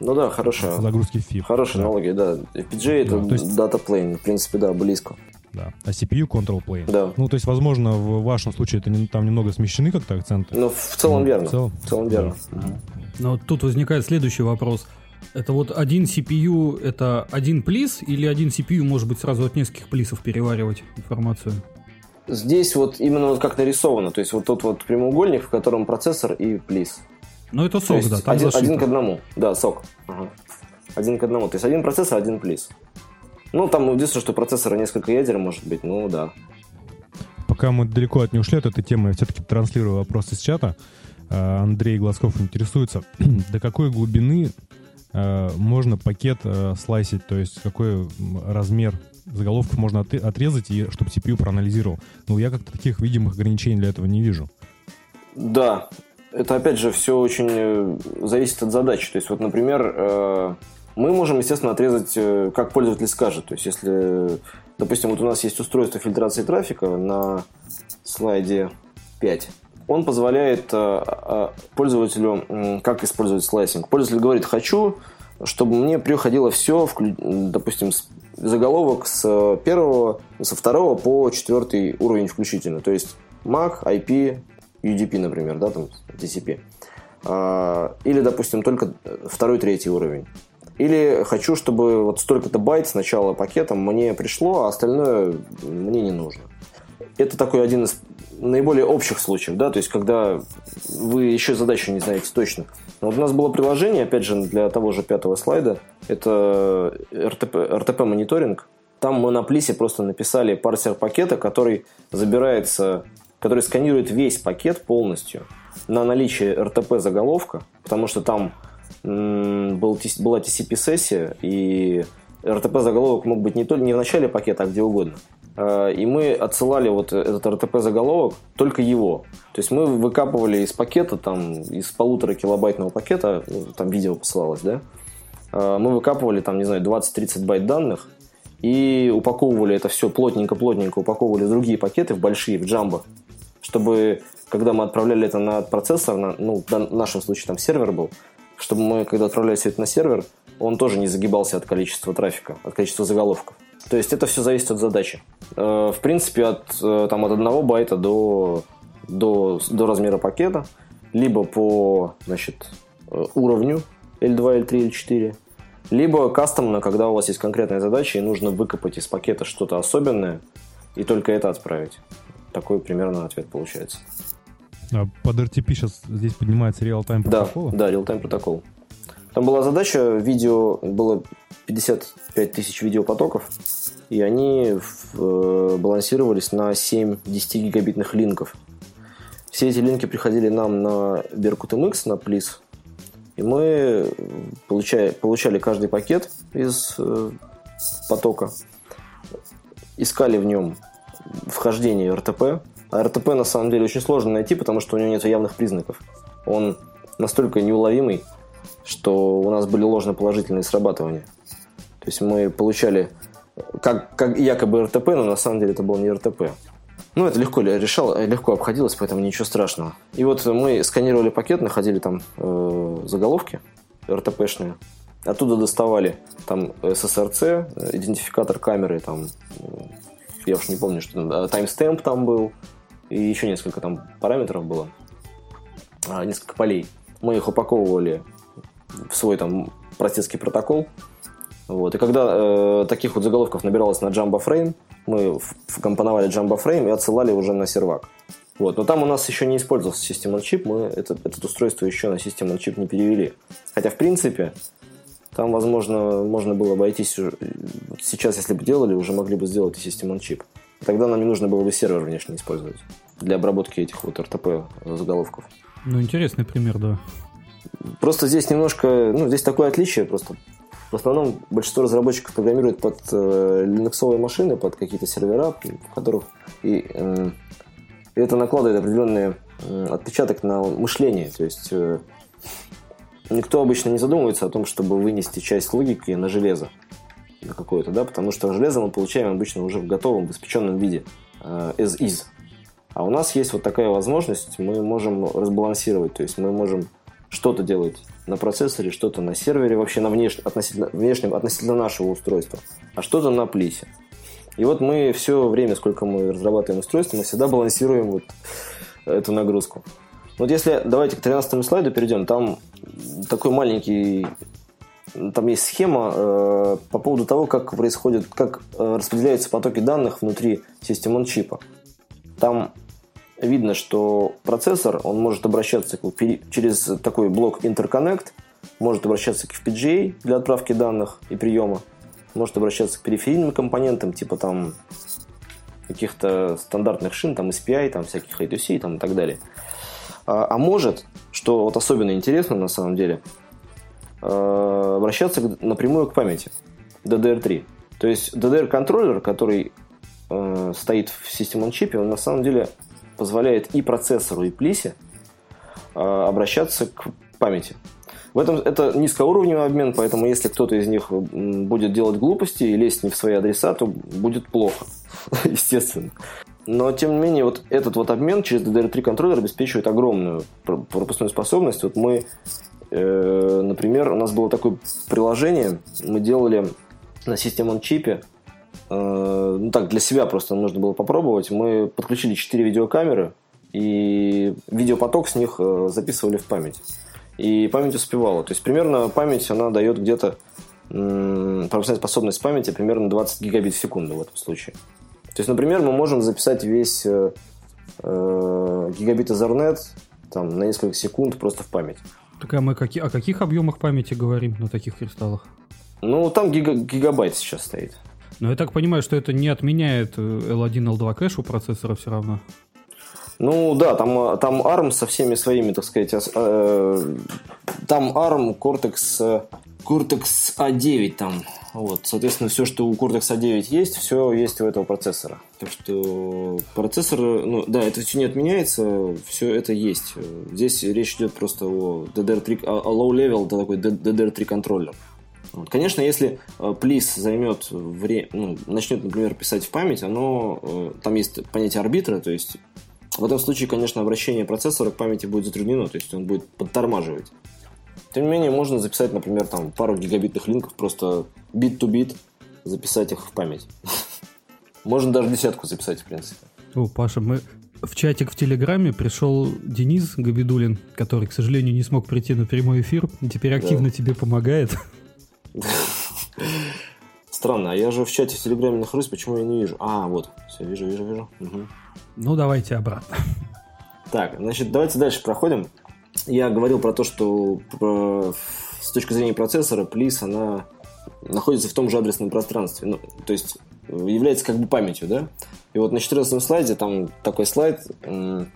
ну да, хорошая. Загрузки FIP. Хорошая да. аналогия, да. FPGA да, это есть... data plane, в принципе, да, близко да. А CPU control plane. Да. Ну, то есть, возможно, в вашем случае это не, там немного смещены как-то акценты. Ну, в целом ну, верно. В целом, в целом верно. Да. Но тут возникает следующий вопрос. Это вот один CPU, это один плис, или один CPU может быть сразу от нескольких плисов переваривать информацию? Здесь вот именно вот как нарисовано, то есть вот тот вот прямоугольник, в котором процессор и плис. Ну это сок, да. Там один, один к одному, да, сок. Ага. Один к одному, то есть один процессор, один плис. Ну, там единственное, что процессора несколько ядер может быть, ну да. Пока мы далеко от не ушли от этой темы, я все-таки транслирую вопрос из чата. А, Андрей Глазков интересуется, до какой глубины а, можно пакет а, слайсить, то есть какой размер заголовков можно отрезать, и чтобы CPU проанализировал. Ну, я как-то таких видимых ограничений для этого не вижу. Да, это опять же все очень э, зависит от задачи. То есть, вот, например, э, мы можем, естественно, отрезать, э, как пользователь скажет. То есть, если, допустим, вот у нас есть устройство фильтрации трафика на слайде 5, он позволяет э, э, пользователю, как использовать слайсинг. Пользователь говорит, хочу, чтобы мне приходило все, допустим, заголовок с первого, со второго по четвертый уровень включительно. То есть MAC, IP, UDP, например, да, там TCP. А, или, допустим, только второй, третий уровень. Или хочу, чтобы вот столько-то байт с начала пакета мне пришло, а остальное мне не нужно. Это такой один из наиболее общих случаев, да, то есть когда вы еще задачу не знаете точно. Но вот у нас было приложение, опять же, для того же пятого слайда, это RTP, RTP мониторинг. Там мы на плисе просто написали парсер пакета, который забирается, который сканирует весь пакет полностью на наличие RTP заголовка, потому что там был, была TCP-сессия, и RTP-заголовок мог быть не, только, не в начале пакета, а где угодно. А, и мы отсылали вот этот RTP-заголовок, только его. То есть мы выкапывали из пакета, там, из полутора килобайтного пакета, ну, там видео посылалось, да, а, мы выкапывали там, не знаю, 20-30 байт данных, и упаковывали это все плотненько-плотненько, упаковывали в другие пакеты, в большие, в джамбо, чтобы, когда мы отправляли это на процессор, на, ну, в нашем случае там сервер был, чтобы мы, когда отправляли все это на сервер, он тоже не загибался от количества трафика, от количества заголовков. То есть это все зависит от задачи. Э, в принципе, от, э, там, от одного байта до до, до размера пакета, либо по значит, э, уровню L2, L3, L4, либо кастомно, когда у вас есть конкретная задача и нужно выкопать из пакета что-то особенное и только это отправить. Такой примерно ответ получается. А под RTP сейчас здесь поднимается реал-тайм протокол? Да, да, реал-тайм протокол. Там была задача, видео, было 55 тысяч видеопотоков, и они э, балансировались на 7 10-гигабитных линков. Все эти линки приходили нам на Berkut MX, на Plis, и мы получали, получали каждый пакет из э, потока, искали в нем вхождение РТП. РТП на самом деле очень сложно найти, потому что у него нет явных признаков. Он настолько неуловимый, что у нас были ложно-положительные срабатывания. То есть мы получали как, как якобы РТП, но на самом деле это был не РТП. Ну, это легко решал, легко обходилось, поэтому ничего страшного. И вот мы сканировали пакет, находили там э, заголовки РТПшные. Оттуда доставали там ССРЦ, идентификатор камеры, там, я уж не помню, что там, таймстемп там был, и еще несколько там параметров было, а, несколько полей. Мы их упаковывали в свой там простецкий протокол. Вот. И когда э, таких вот заголовков набиралось на Jumbo Frame, мы компоновали Jumbo Frame и отсылали уже на сервак. Вот. Но там у нас еще не использовался System on Chip, мы это, это устройство еще на System on Chip не перевели. Хотя, в принципе, там, возможно, можно было обойтись сейчас, если бы делали, уже могли бы сделать и System on Chip. Тогда нам не нужно было бы сервер внешне использовать для обработки этих вот RTP заголовков. Ну, интересный пример, да. Просто здесь немножко, ну, здесь такое отличие просто. В основном большинство разработчиков программируют под э, линуксовые машины, под какие-то сервера, в которых и, э, и это накладывает определенный э, отпечаток на мышление. То есть э, никто обычно не задумывается о том, чтобы вынести часть логики на железо на какое-то, да, потому что железо мы получаем обычно уже в готовом, в испеченном виде, э, as is. А у нас есть вот такая возможность, мы можем разбалансировать, то есть мы можем что-то делать на процессоре, что-то на сервере, вообще на внеш... относительно, внешнем, относительно нашего устройства, а что-то на плисе. И вот мы все время, сколько мы разрабатываем устройство, мы всегда балансируем вот эту нагрузку. Вот если, давайте к 13 слайду перейдем, там такой маленький, там есть схема э, по поводу того, как происходит, как э, распределяются потоки данных внутри системы чипа. Там видно, что процессор, он может обращаться через такой блок Interconnect, может обращаться к FPGA для отправки данных и приема, может обращаться к периферийным компонентам, типа там каких-то стандартных шин, там SPI, там всяких A2C там, и так далее. А, а может, что вот особенно интересно на самом деле, а, обращаться напрямую к памяти DDR3. То есть DDR-контроллер, который э, стоит в системном чипе, он на самом деле позволяет и процессору, и плисе э, обращаться к памяти. В этом это низкоуровневый обмен, поэтому если кто-то из них будет делать глупости и лезть не в свои адреса, то будет плохо, естественно. Но, тем не менее, вот этот вот обмен через DDR3 контроллер обеспечивает огромную пропускную способность. Вот мы, э, например, у нас было такое приложение, мы делали на системном чипе ну так, для себя просто нужно было попробовать. Мы подключили 4 видеокамеры, и видеопоток с них э, записывали в память. И память успевала. То есть примерно память она дает где-то пропускная способность памяти примерно 20 гигабит в секунду в этом случае. То есть, например, мы можем записать весь э, э, гигабит Ethernet там, на несколько секунд просто в память. Так а мы каки, о каких объемах памяти говорим на таких кристаллах? Ну, там гига, гигабайт сейчас стоит. Но я так понимаю, что это не отменяет L1, э, L2 кэш у процессора все равно. Ну да, там, там ARM со всеми своими, так сказать, э, там ARM, Cortex, Cortex A9 там. Вот, соответственно, все, что у Cortex A9 есть, все есть у этого процессора. Так что процессор, ну да, это все не отменяется, все это есть. Здесь речь идет просто о DDR3, о low-level, это такой DDR3 контроллер. Вот. Конечно, если э, плис займет время, ну, начнет, например, писать в память, оно, э, там есть понятие арбитра, то есть в этом случае, конечно, обращение процессора к памяти будет затруднено, то есть он будет подтормаживать. Тем не менее, можно записать, например, там пару гигабитных линков, просто бит-то-бит, записать их в память. Можно даже десятку записать, в принципе. О, Паша, мы в чатик в Телеграме пришел Денис Габидулин, который, к сожалению, не смог прийти на прямой эфир, теперь активно да. тебе помогает. Странно, а я же в чате в Телеграме нахожусь, почему я не вижу? А, вот, все, вижу, вижу, вижу. Угу. Ну, давайте обратно. Так, значит, давайте дальше проходим. Я говорил про то, что э, с точки зрения процессора, Please, она находится в том же адресном пространстве. Ну, то есть является как бы памятью, да? И вот на 14 слайде там такой слайд,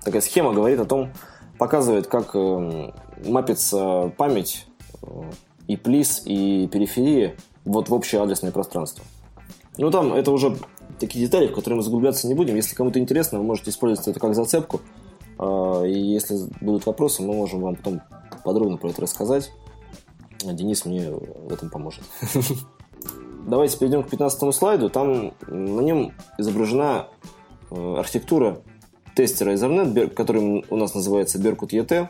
такая схема говорит о том, показывает, как э, мапится память э, и плис, и периферия вот в общее адресное пространство. Ну, там это уже такие детали, в которые мы заглубляться не будем. Если кому-то интересно, вы можете использовать это как зацепку. А, и если будут вопросы, мы можем вам потом подробно про это рассказать. Денис мне в этом поможет. Давайте перейдем к 15 слайду. Там на нем изображена э, архитектура тестера Ethernet, который у нас называется Berkut ET.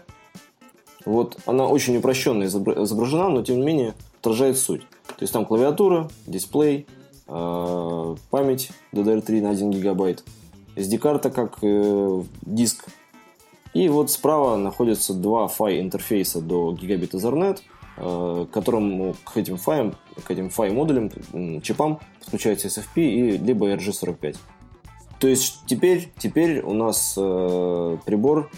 Вот она очень упрощенно изображена, но тем не менее отражает суть. То есть там клавиатура, дисплей, э, память DDR3 на 1 гигабайт, SD-карта как э, диск. И вот справа находятся два фай интерфейса до гигабит Ethernet – Э, к которому к этим файлам, к этим фай модулям, чипам подключается SFP и либо RG45. То есть теперь, теперь у нас э, прибор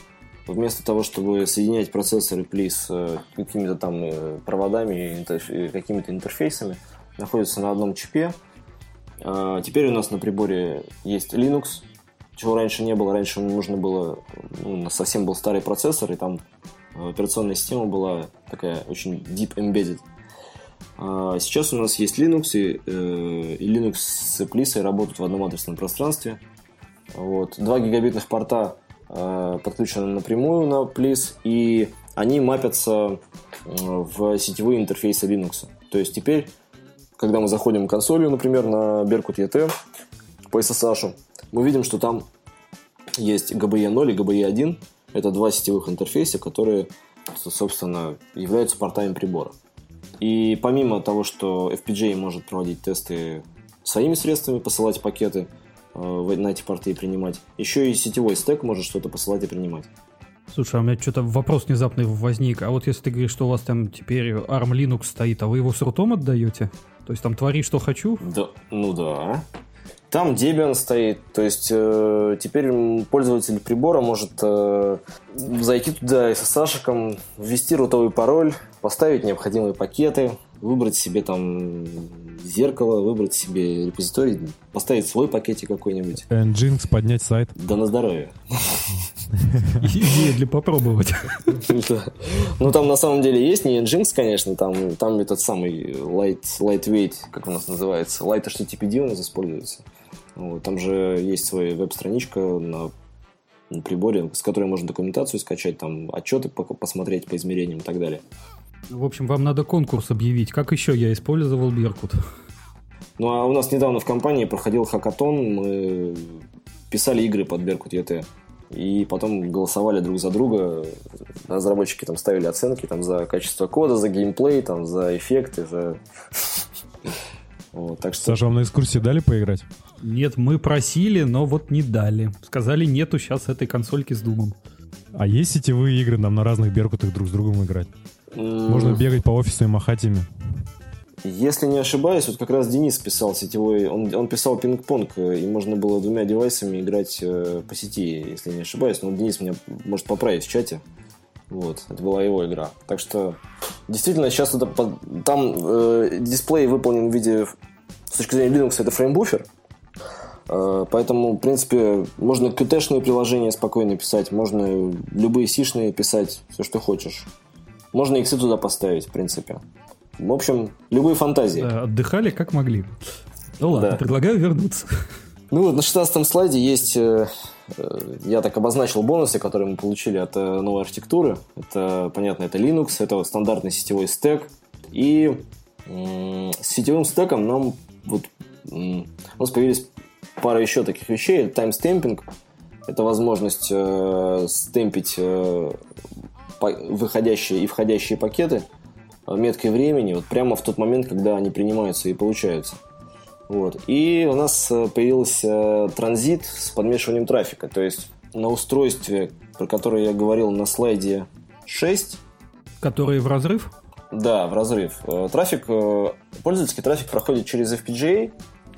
вместо того, чтобы соединять процессоры плей с э, какими-то там э, проводами, интерф... какими-то интерфейсами, находится на одном чипе. Э, теперь у нас на приборе есть Linux, чего раньше не было. Раньше нужно было, ну, совсем был старый процессор, и там операционная система была такая очень deep embedded. А сейчас у нас есть Linux, и, э, и Linux с Eclipse работают в одном адресном пространстве. Вот. Два гигабитных порта э, подключены напрямую на Plis, и они мапятся в сетевые интерфейсы Linux. То есть теперь, когда мы заходим в консолью, например, на Berkut ET по SSH, мы видим, что там есть GBE 0 и GBE 1, это два сетевых интерфейса, которые, собственно, являются портами прибора. И помимо того, что FPGA может проводить тесты своими средствами, посылать пакеты э, на эти порты и принимать, еще и сетевой стек может что-то посылать и принимать. Слушай, а у меня что-то вопрос внезапный возник. А вот если ты говоришь, что у вас там теперь ARM Linux стоит, а вы его с рутом отдаете? То есть там твори, что хочу? Да, ну да. Там Debian стоит, то есть э, теперь пользователь прибора может э, зайти туда SSH, ввести рутовый пароль, поставить необходимые пакеты, выбрать себе там зеркало, выбрать себе репозиторий, поставить свой пакетик какой-нибудь. Nginx поднять сайт. Да на здоровье. Идея для попробовать. Ну, там на самом деле есть не Nginx, конечно, там, там этот самый light, lightweight, как у нас называется, light HTTPD у нас используется. Вот, там же есть своя веб-страничка на, на приборе, с которой можно документацию скачать, там отчеты посмотреть по измерениям и так далее. В общем, вам надо конкурс объявить. Как еще я использовал Беркут? Ну, а у нас недавно в компании проходил хакатон. Мы писали игры под Беркут ET. И потом голосовали друг за друга. Разработчики там ставили оценки там, за качество кода, за геймплей, там, за эффекты, за... Вот, так что... Саша, вам на экскурсии дали поиграть? Нет, мы просили, но вот не дали. Сказали, нету сейчас этой консольки с Думом. А есть сетевые игры, нам на разных беркутах друг с другом играть? Можно бегать по офису и махать ими. Если не ошибаюсь, вот как раз Денис писал сетевой, он, он писал пинг-понг, э, и можно было двумя девайсами играть э, по сети, если не ошибаюсь. Но Денис меня может поправить в чате. Вот, это была его игра. Так что, действительно, сейчас это там э, дисплей выполнен в виде, с точки зрения Linux, это фреймбуфер. Э, поэтому, в принципе, можно qt приложения спокойно писать, можно любые сишные писать, все, что хочешь. Можно иксы туда поставить, в принципе. В общем, любые фантазии. Да, отдыхали как могли. Ну ладно, да. предлагаю вернуться. Ну вот на 16 слайде есть, э, э, я так обозначил бонусы, которые мы получили от э, новой архитектуры. Это, понятно, это Linux, это стандартный сетевой стек. И с сетевым стеком нам вот у нас появились пара еще таких вещей. Таймстемпинг – это возможность э, стемпить э, выходящие и входящие пакеты меткой времени, вот прямо в тот момент, когда они принимаются и получаются. Вот. И у нас э, появился транзит с подмешиванием трафика. То есть на устройстве, про которое я говорил на слайде 6. Который в разрыв? Да, в разрыв. Э, трафик, э, пользовательский трафик проходит через FPGA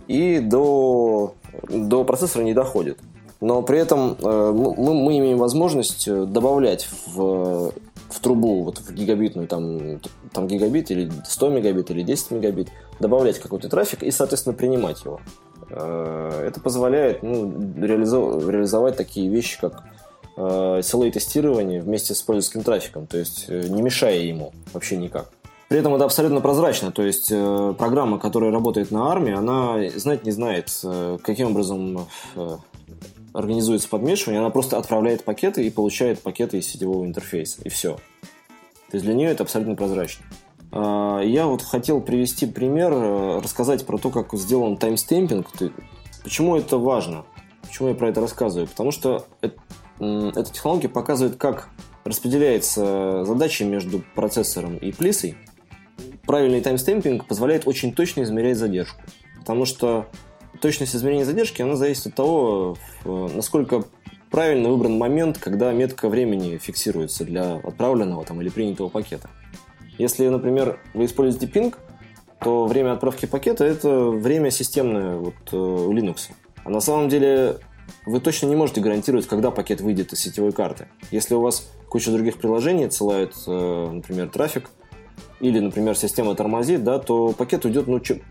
и до, до процессора не доходит. Но при этом э, мы, мы имеем возможность добавлять в, в трубу, вот в гигабитную, там, там гигабит или 100 мегабит или 10 мегабит, добавлять какой-то трафик и, соответственно, принимать его. Это позволяет ну, реализовать, такие вещи, как SLA-тестирование вместе с пользовательским трафиком, то есть не мешая ему вообще никак. При этом это абсолютно прозрачно, то есть э, программа, которая работает на армии, она знать не знает, э, каким образом э, организуется подмешивание, она просто отправляет пакеты и получает пакеты из сетевого интерфейса, и все. То есть для нее это абсолютно прозрачно. Э, я вот хотел привести пример, э, рассказать про то, как сделан таймстемпинг. Почему это важно? Почему я про это рассказываю? Потому что эта технология показывает, как распределяется задача между процессором и плисой – правильный таймстемпинг позволяет очень точно измерять задержку. Потому что точность измерения задержки, она зависит от того, насколько правильно выбран момент, когда метка времени фиксируется для отправленного там, или принятого пакета. Если, например, вы используете пинг, то время отправки пакета – это время системное вот, э, у Linux. А на самом деле вы точно не можете гарантировать, когда пакет выйдет из сетевой карты. Если у вас куча других приложений отсылают, э, например, трафик, или, например, система тормозит, да, то пакет уйдет ну, чуть,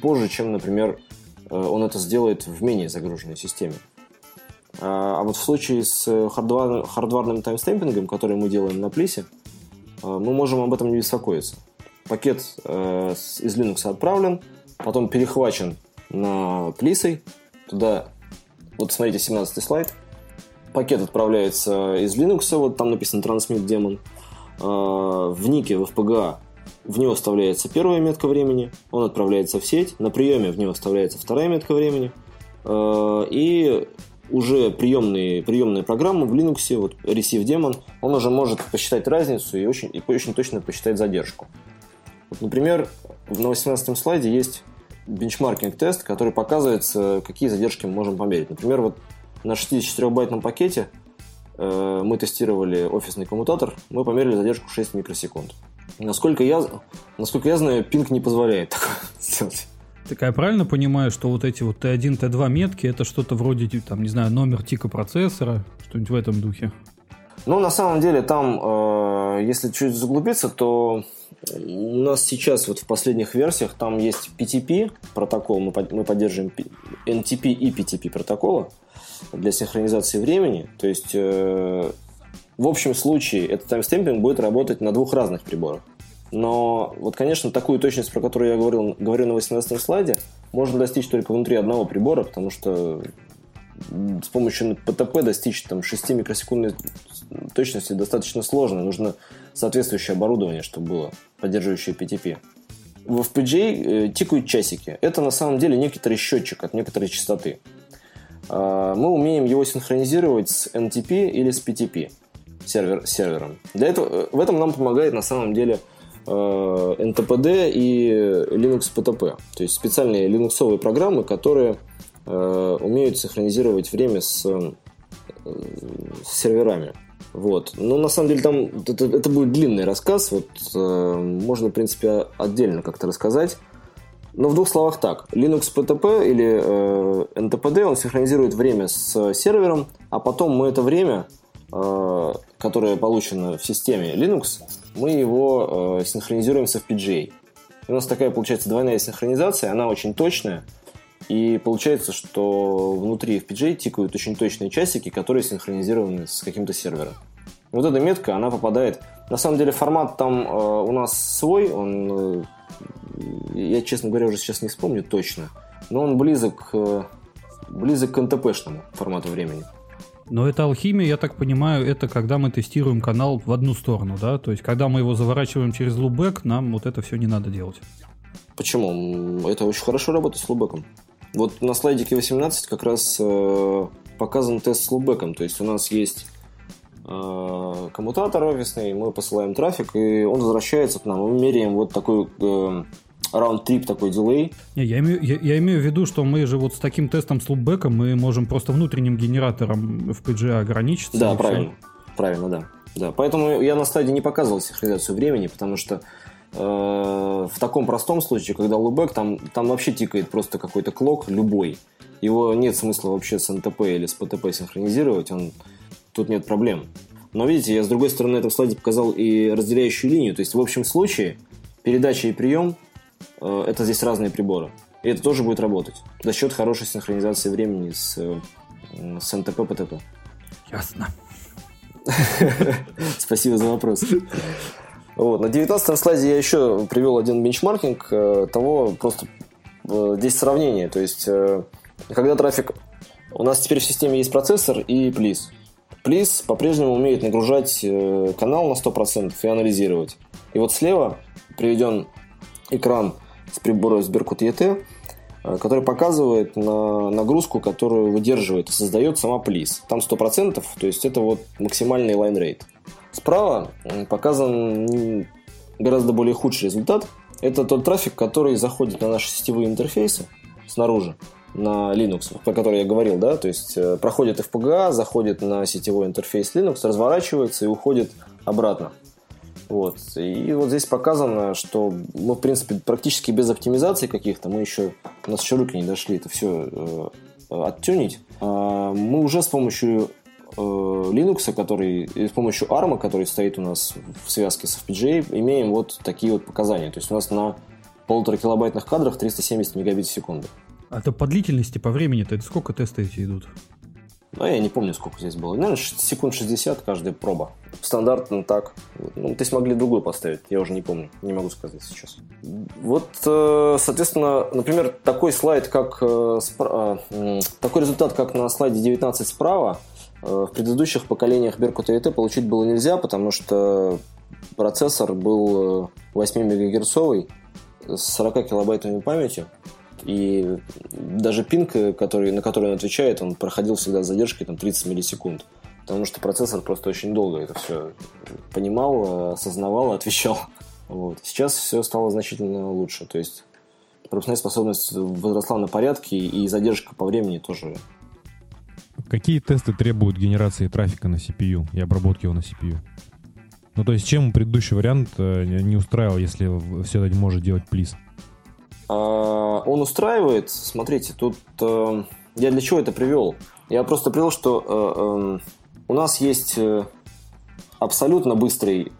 позже, чем, например, он это сделает в менее загруженной системе. А, а вот в случае с хардвар, хардварным таймстемпингом, который мы делаем на плисе, э, мы можем об этом не беспокоиться. Пакет э, из Linux отправлен, потом перехвачен на плисой, туда, вот смотрите, 17 слайд, пакет отправляется из Linux, вот там написано Transmit Daemon, в нике, в FPGA в него вставляется первая метка времени, он отправляется в сеть, на приеме в него вставляется вторая метка времени, э, и уже приемные, приемная программа в Linux, вот Receive Daemon, он уже может посчитать разницу и очень, и очень точно посчитать задержку. Вот, например, на 18 слайде есть бенчмаркинг-тест, который показывает, какие задержки мы можем померить. Например, вот на 64-байтном пакете э, мы тестировали офисный коммутатор, мы померили задержку 6 микросекунд. Насколько я, насколько я знаю, пинг не позволяет такое сделать. Так я правильно понимаю, что вот эти вот Т1, Т2 метки, это что-то вроде, там, не знаю, номер тика процессора, что-нибудь в этом духе? Ну, на самом деле, там, э, если чуть заглубиться, то у нас сейчас вот в последних версиях там есть PTP протокол, мы, мы поддерживаем NTP и PTP протокола для синхронизации времени. То есть э, в общем случае этот таймстемпинг будет работать на двух разных приборах. Но вот, конечно, такую точность, про которую я говорил, говорю на 18 слайде, можно достичь только внутри одного прибора, потому что с помощью ПТП достичь там 6 микросекундной точности достаточно сложно. Нужно соответствующее оборудование, чтобы было, поддерживающее PTP. В FPGA э, тикают часики. Это на самом деле некоторый счетчик от некоторой частоты. Э, мы умеем его синхронизировать с NTP или с PTP сервер, сервером. Для этого, в этом нам помогает на самом деле э, NTPD и Linux PTP. То есть специальные линуксовые программы, которые э, умеют синхронизировать время с, э, с серверами. Вот. Но на самом деле там это, это будет длинный рассказ. Вот, э, можно, в принципе, отдельно как-то рассказать. Но в двух словах так. Linux PTP или э, NTPD, он синхронизирует время с сервером, а потом мы это время Э, которое получено в системе Linux, мы его э, синхронизируем с FPGA. У нас такая получается двойная синхронизация, она очень точная, и получается, что внутри FPGA тикают очень точные часики, которые синхронизированы с каким-то сервером. И вот эта метка, она попадает... На самом деле формат там э, у нас свой, он... Э, я, честно говоря, уже сейчас не вспомню точно, но он близок, э, близок к НТПшному формату времени. Но это алхимия, я так понимаю, это когда мы тестируем канал в одну сторону, да? То есть, когда мы его заворачиваем через лубек, нам вот это все не надо делать. Почему? Это очень хорошо работает с лубеком. Вот на слайдике 18 как раз э, показан тест с лубеком. То есть у нас есть э, коммутатор офисный, мы посылаем трафик, и он возвращается к нам. Мы меряем вот такую э, раунд-трип такой дилей. Не, я, имею, я, я имею в виду, что мы же вот с таким тестом с лупбеком мы можем просто внутренним генератором FPGA ограничиться. Да, правильно. Все. Правильно, да. да. Поэтому я на стадии не показывал синхронизацию времени, потому что э, в таком простом случае, когда лупбек, там, там вообще тикает просто какой-то клок, любой. Его нет смысла вообще с НТП или с ПТП синхронизировать, он, тут нет проблем. Но видите, я с другой стороны на этом слайде показал и разделяющую линию. То есть в общем случае передача и прием это здесь разные приборы. И это тоже будет работать за счет хорошей синхронизации времени с, э, с НТП ПТП. Ясно. Спасибо за вопрос. Вот. На 19 слайде я еще привел один бенчмаркинг э, того, просто э, здесь сравнение. То есть, э, когда трафик... У нас теперь в системе есть процессор и плиз. Плиз по-прежнему умеет нагружать э, канал на 100% и анализировать. И вот слева приведен экран с прибора Сберкот ET, э, который показывает на нагрузку, которую выдерживает и создает сама Плиз. Там 100%, то есть это вот максимальный rate. Справа показан гораздо более худший результат. Это тот трафик, который заходит на наши сетевые интерфейсы снаружи на Linux, про который я говорил, да, то есть э, проходит FPGA, заходит на сетевой интерфейс Linux, разворачивается и уходит обратно. Вот. И вот здесь показано, что мы, в принципе, практически без оптимизации каких-то, мы еще, у нас еще руки не дошли это все э, оттюнить, э, мы уже с помощью э, Linux, который, с помощью ARM, который стоит у нас в связке с FPGA, имеем вот такие вот показания. То есть у нас на полутора килобайтных кадрах 370 мегабит в секунду. А то по длительности, по времени-то это сколько тесты эти идут? Ну, я не помню, сколько здесь было. Наверное, секунд 60 каждая проба. Стандартно так. Ну, то есть могли другую поставить, я уже не помню. Не могу сказать сейчас. Вот, э, соответственно, например, такой слайд, как... Э, э, такой результат, как на слайде 19 справа, в предыдущих поколениях Berkut ET получить было нельзя, потому что процессор был 8 мегагерцовый с 40 килобайтами памяти. И даже пинг, который, на который он отвечает, он проходил всегда с задержкой там, 30 миллисекунд. Потому что процессор просто очень долго это все понимал, осознавал, отвечал. Вот. Сейчас все стало значительно лучше. То есть пропускная способность возросла на порядке, и задержка по времени тоже. Какие тесты требуют генерации трафика на CPU и обработки его на CPU? Ну, то есть, чем предыдущий вариант э, не устраивал, если все это может делать плиз? А, он устраивает. Смотрите, тут э, я для чего это привел? Я просто привел, что э, эм, у нас есть э, абсолютно быстрый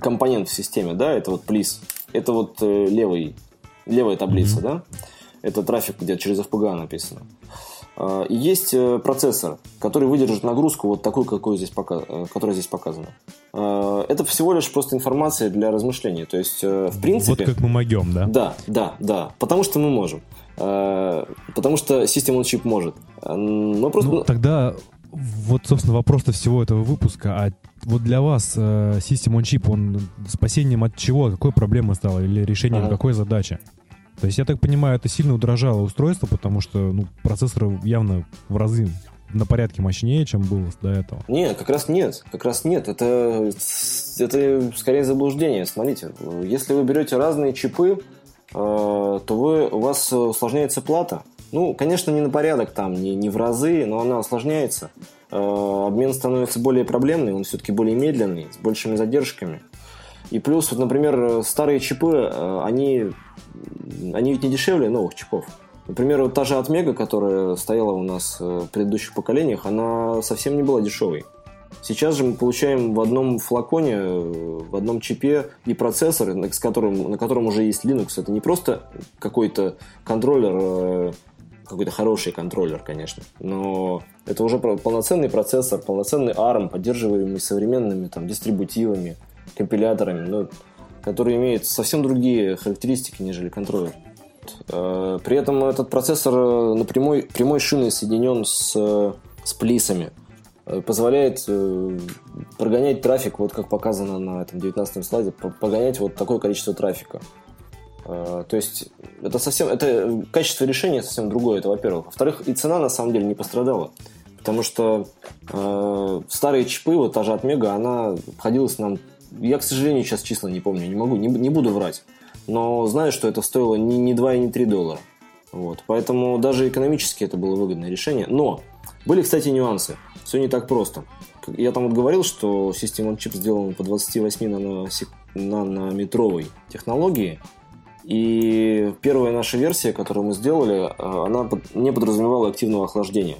компонент в системе, да, это вот плиз. Это вот левый, левая таблица, mm-hmm. да? Это трафик, где через FPGA написано. А, и есть э, процессор, который выдержит нагрузку вот такую, какую здесь пока, э, которая здесь показана. А, это всего лишь просто информация для размышления. То есть, э, в принципе... Вот как мы могем, да? Да, да, да. Потому что мы можем. А, потому что on Chip может. Но просто... Ну, тогда вот, собственно, вопрос-то всего этого выпуска. А вот для вас System on Chip, он спасением от чего? Какой проблемы стало? Или решением ага. какой задачи? То есть, я так понимаю, это сильно удорожало устройство, потому что ну, процессор явно в разы на порядке мощнее, чем было до этого. Нет, как раз нет. Как раз нет. Это, это скорее заблуждение. Смотрите, если вы берете разные чипы, э, то вы, у вас усложняется плата. Ну, конечно, не на порядок там, не, не в разы, но она усложняется. Э, обмен становится более проблемный, он все-таки более медленный, с большими задержками. И плюс, вот, например, старые чипы, э, они они ведь не дешевле новых чипов. Например, вот та же Atmega, которая стояла у нас э, в предыдущих поколениях, она совсем не была дешевой. Сейчас же мы получаем в одном флаконе, э, в одном чипе и процессор, с которым, на котором уже есть Linux. Это не просто какой-то контроллер, э, какой-то хороший контроллер, конечно, но это уже полноценный процессор, полноценный ARM, поддерживаемый современными там, дистрибутивами, компиляторами. Ну, который имеет совсем другие характеристики, нежели контроллер. Э, при этом этот процессор э, на прямой, прямой шиной соединен с, с плисами. Э, позволяет прогонять трафик, вот как показано на этом 19 слайде, погонять вот такое количество трафика. То есть это совсем, это качество решения совсем другое, это во-первых. Во-вторых, и цена на самом деле не пострадала. Потому что э, старые чипы, вот та же от Мега, она обходилась нам я, к сожалению, сейчас числа не помню, не могу, не, не буду врать. но знаю, что это стоило не, не 2 и не 3 доллара. Вот. Поэтому даже экономически это было выгодное решение. Но были, кстати, нюансы. Все не так просто. Я там вот говорил, что система чип сделана по 28 нанометровой технологии. И первая наша версия, которую мы сделали, э, она не подразумевала активного охлаждения.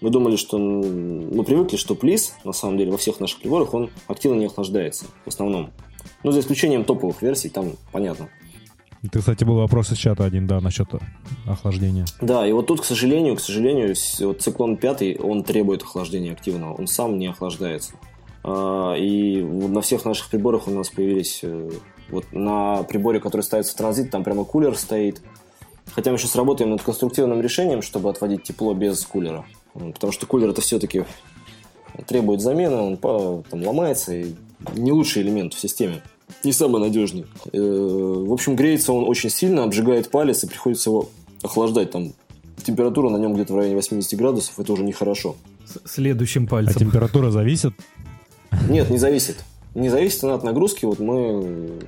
Мы думали, что... Мы привыкли, что плиз, на самом деле, во всех наших приборах, он активно не охлаждается, в основном. Ну, за исключением топовых версий, там понятно. Ты, кстати, был вопрос из чата один, да, насчет охлаждения. Да, и вот тут, к сожалению, к сожалению, вот циклон 5, он требует охлаждения активного, он сам не охлаждается. А, и на всех наших приборах у нас появились... Э, вот на приборе, который ставится в транзит, там прямо кулер стоит. Хотя мы сейчас работаем над конструктивным решением, чтобы отводить тепло без кулера. Потому что кулер это все-таки требует замены, он там ломается, и не лучший элемент в системе. Не самый надежный. Э, в общем, греется он очень сильно, обжигает палец, и приходится его охлаждать. Там температура на нем где-то в районе 80 градусов, это уже нехорошо. Следующим пальцем. А температура зависит? Нет, не зависит. Не зависит она от нагрузки. Вот мы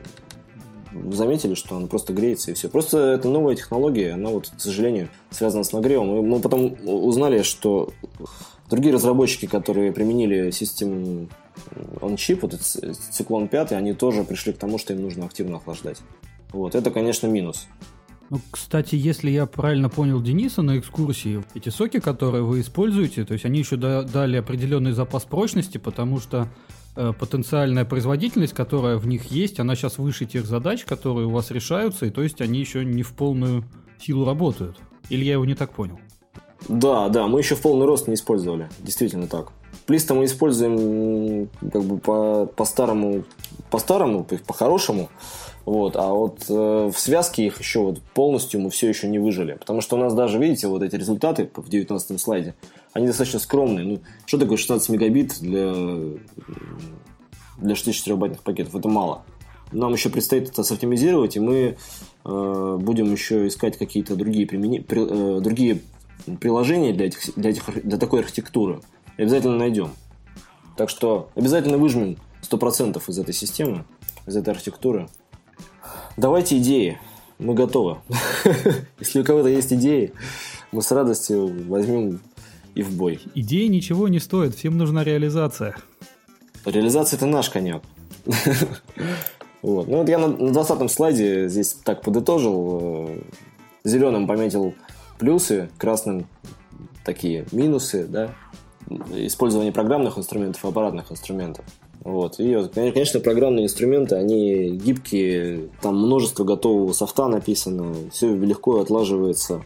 заметили, что она просто греется и все. Просто это новая технология, она вот, к сожалению, связана с нагревом. И мы потом узнали, что другие разработчики, которые применили систему on-chip, вот этот циклон 5, они тоже пришли к тому, что им нужно активно охлаждать. Вот, это, конечно, минус. Ну, кстати, если я правильно понял Дениса на экскурсии, эти соки, которые вы используете, то есть они еще дали определенный запас прочности, потому что потенциальная производительность, которая в них есть, она сейчас выше тех задач, которые у вас решаются, и то есть они еще не в полную силу работают. Или я его не так понял? Да, да, мы еще в полный рост не использовали. Действительно так. Плиста мы используем как бы по, по старому, по старому, по-хорошему. Вот, а вот э, в связке их еще вот полностью мы все еще не выжили. Потому что у нас даже, видите, вот эти результаты в 19 слайде, они достаточно скромные. Ну, что такое 16 мегабит для, для 64-байтных пакетов? Это мало. Нам еще предстоит это соптимизировать, и мы э, будем еще искать какие-то другие, примени... при... э, другие приложения для, этих, для, этих, для такой архитектуры. И обязательно найдем. Так что обязательно выжмем 100% из этой системы, из этой архитектуры. Давайте идеи. Мы готовы. Если у кого-то есть идеи, мы с радостью возьмем и в бой. Идеи ничего не стоят, всем нужна реализация. Реализация это наш конек. Вот. Ну вот я на, на 20 слайде здесь так подытожил. Э, Зеленым пометил плюсы, красным такие минусы, да, использование программных инструментов и аппаратных инструментов. Вот. И, конечно, программные инструменты, они гибкие, там множество готового софта написано, все легко отлаживается,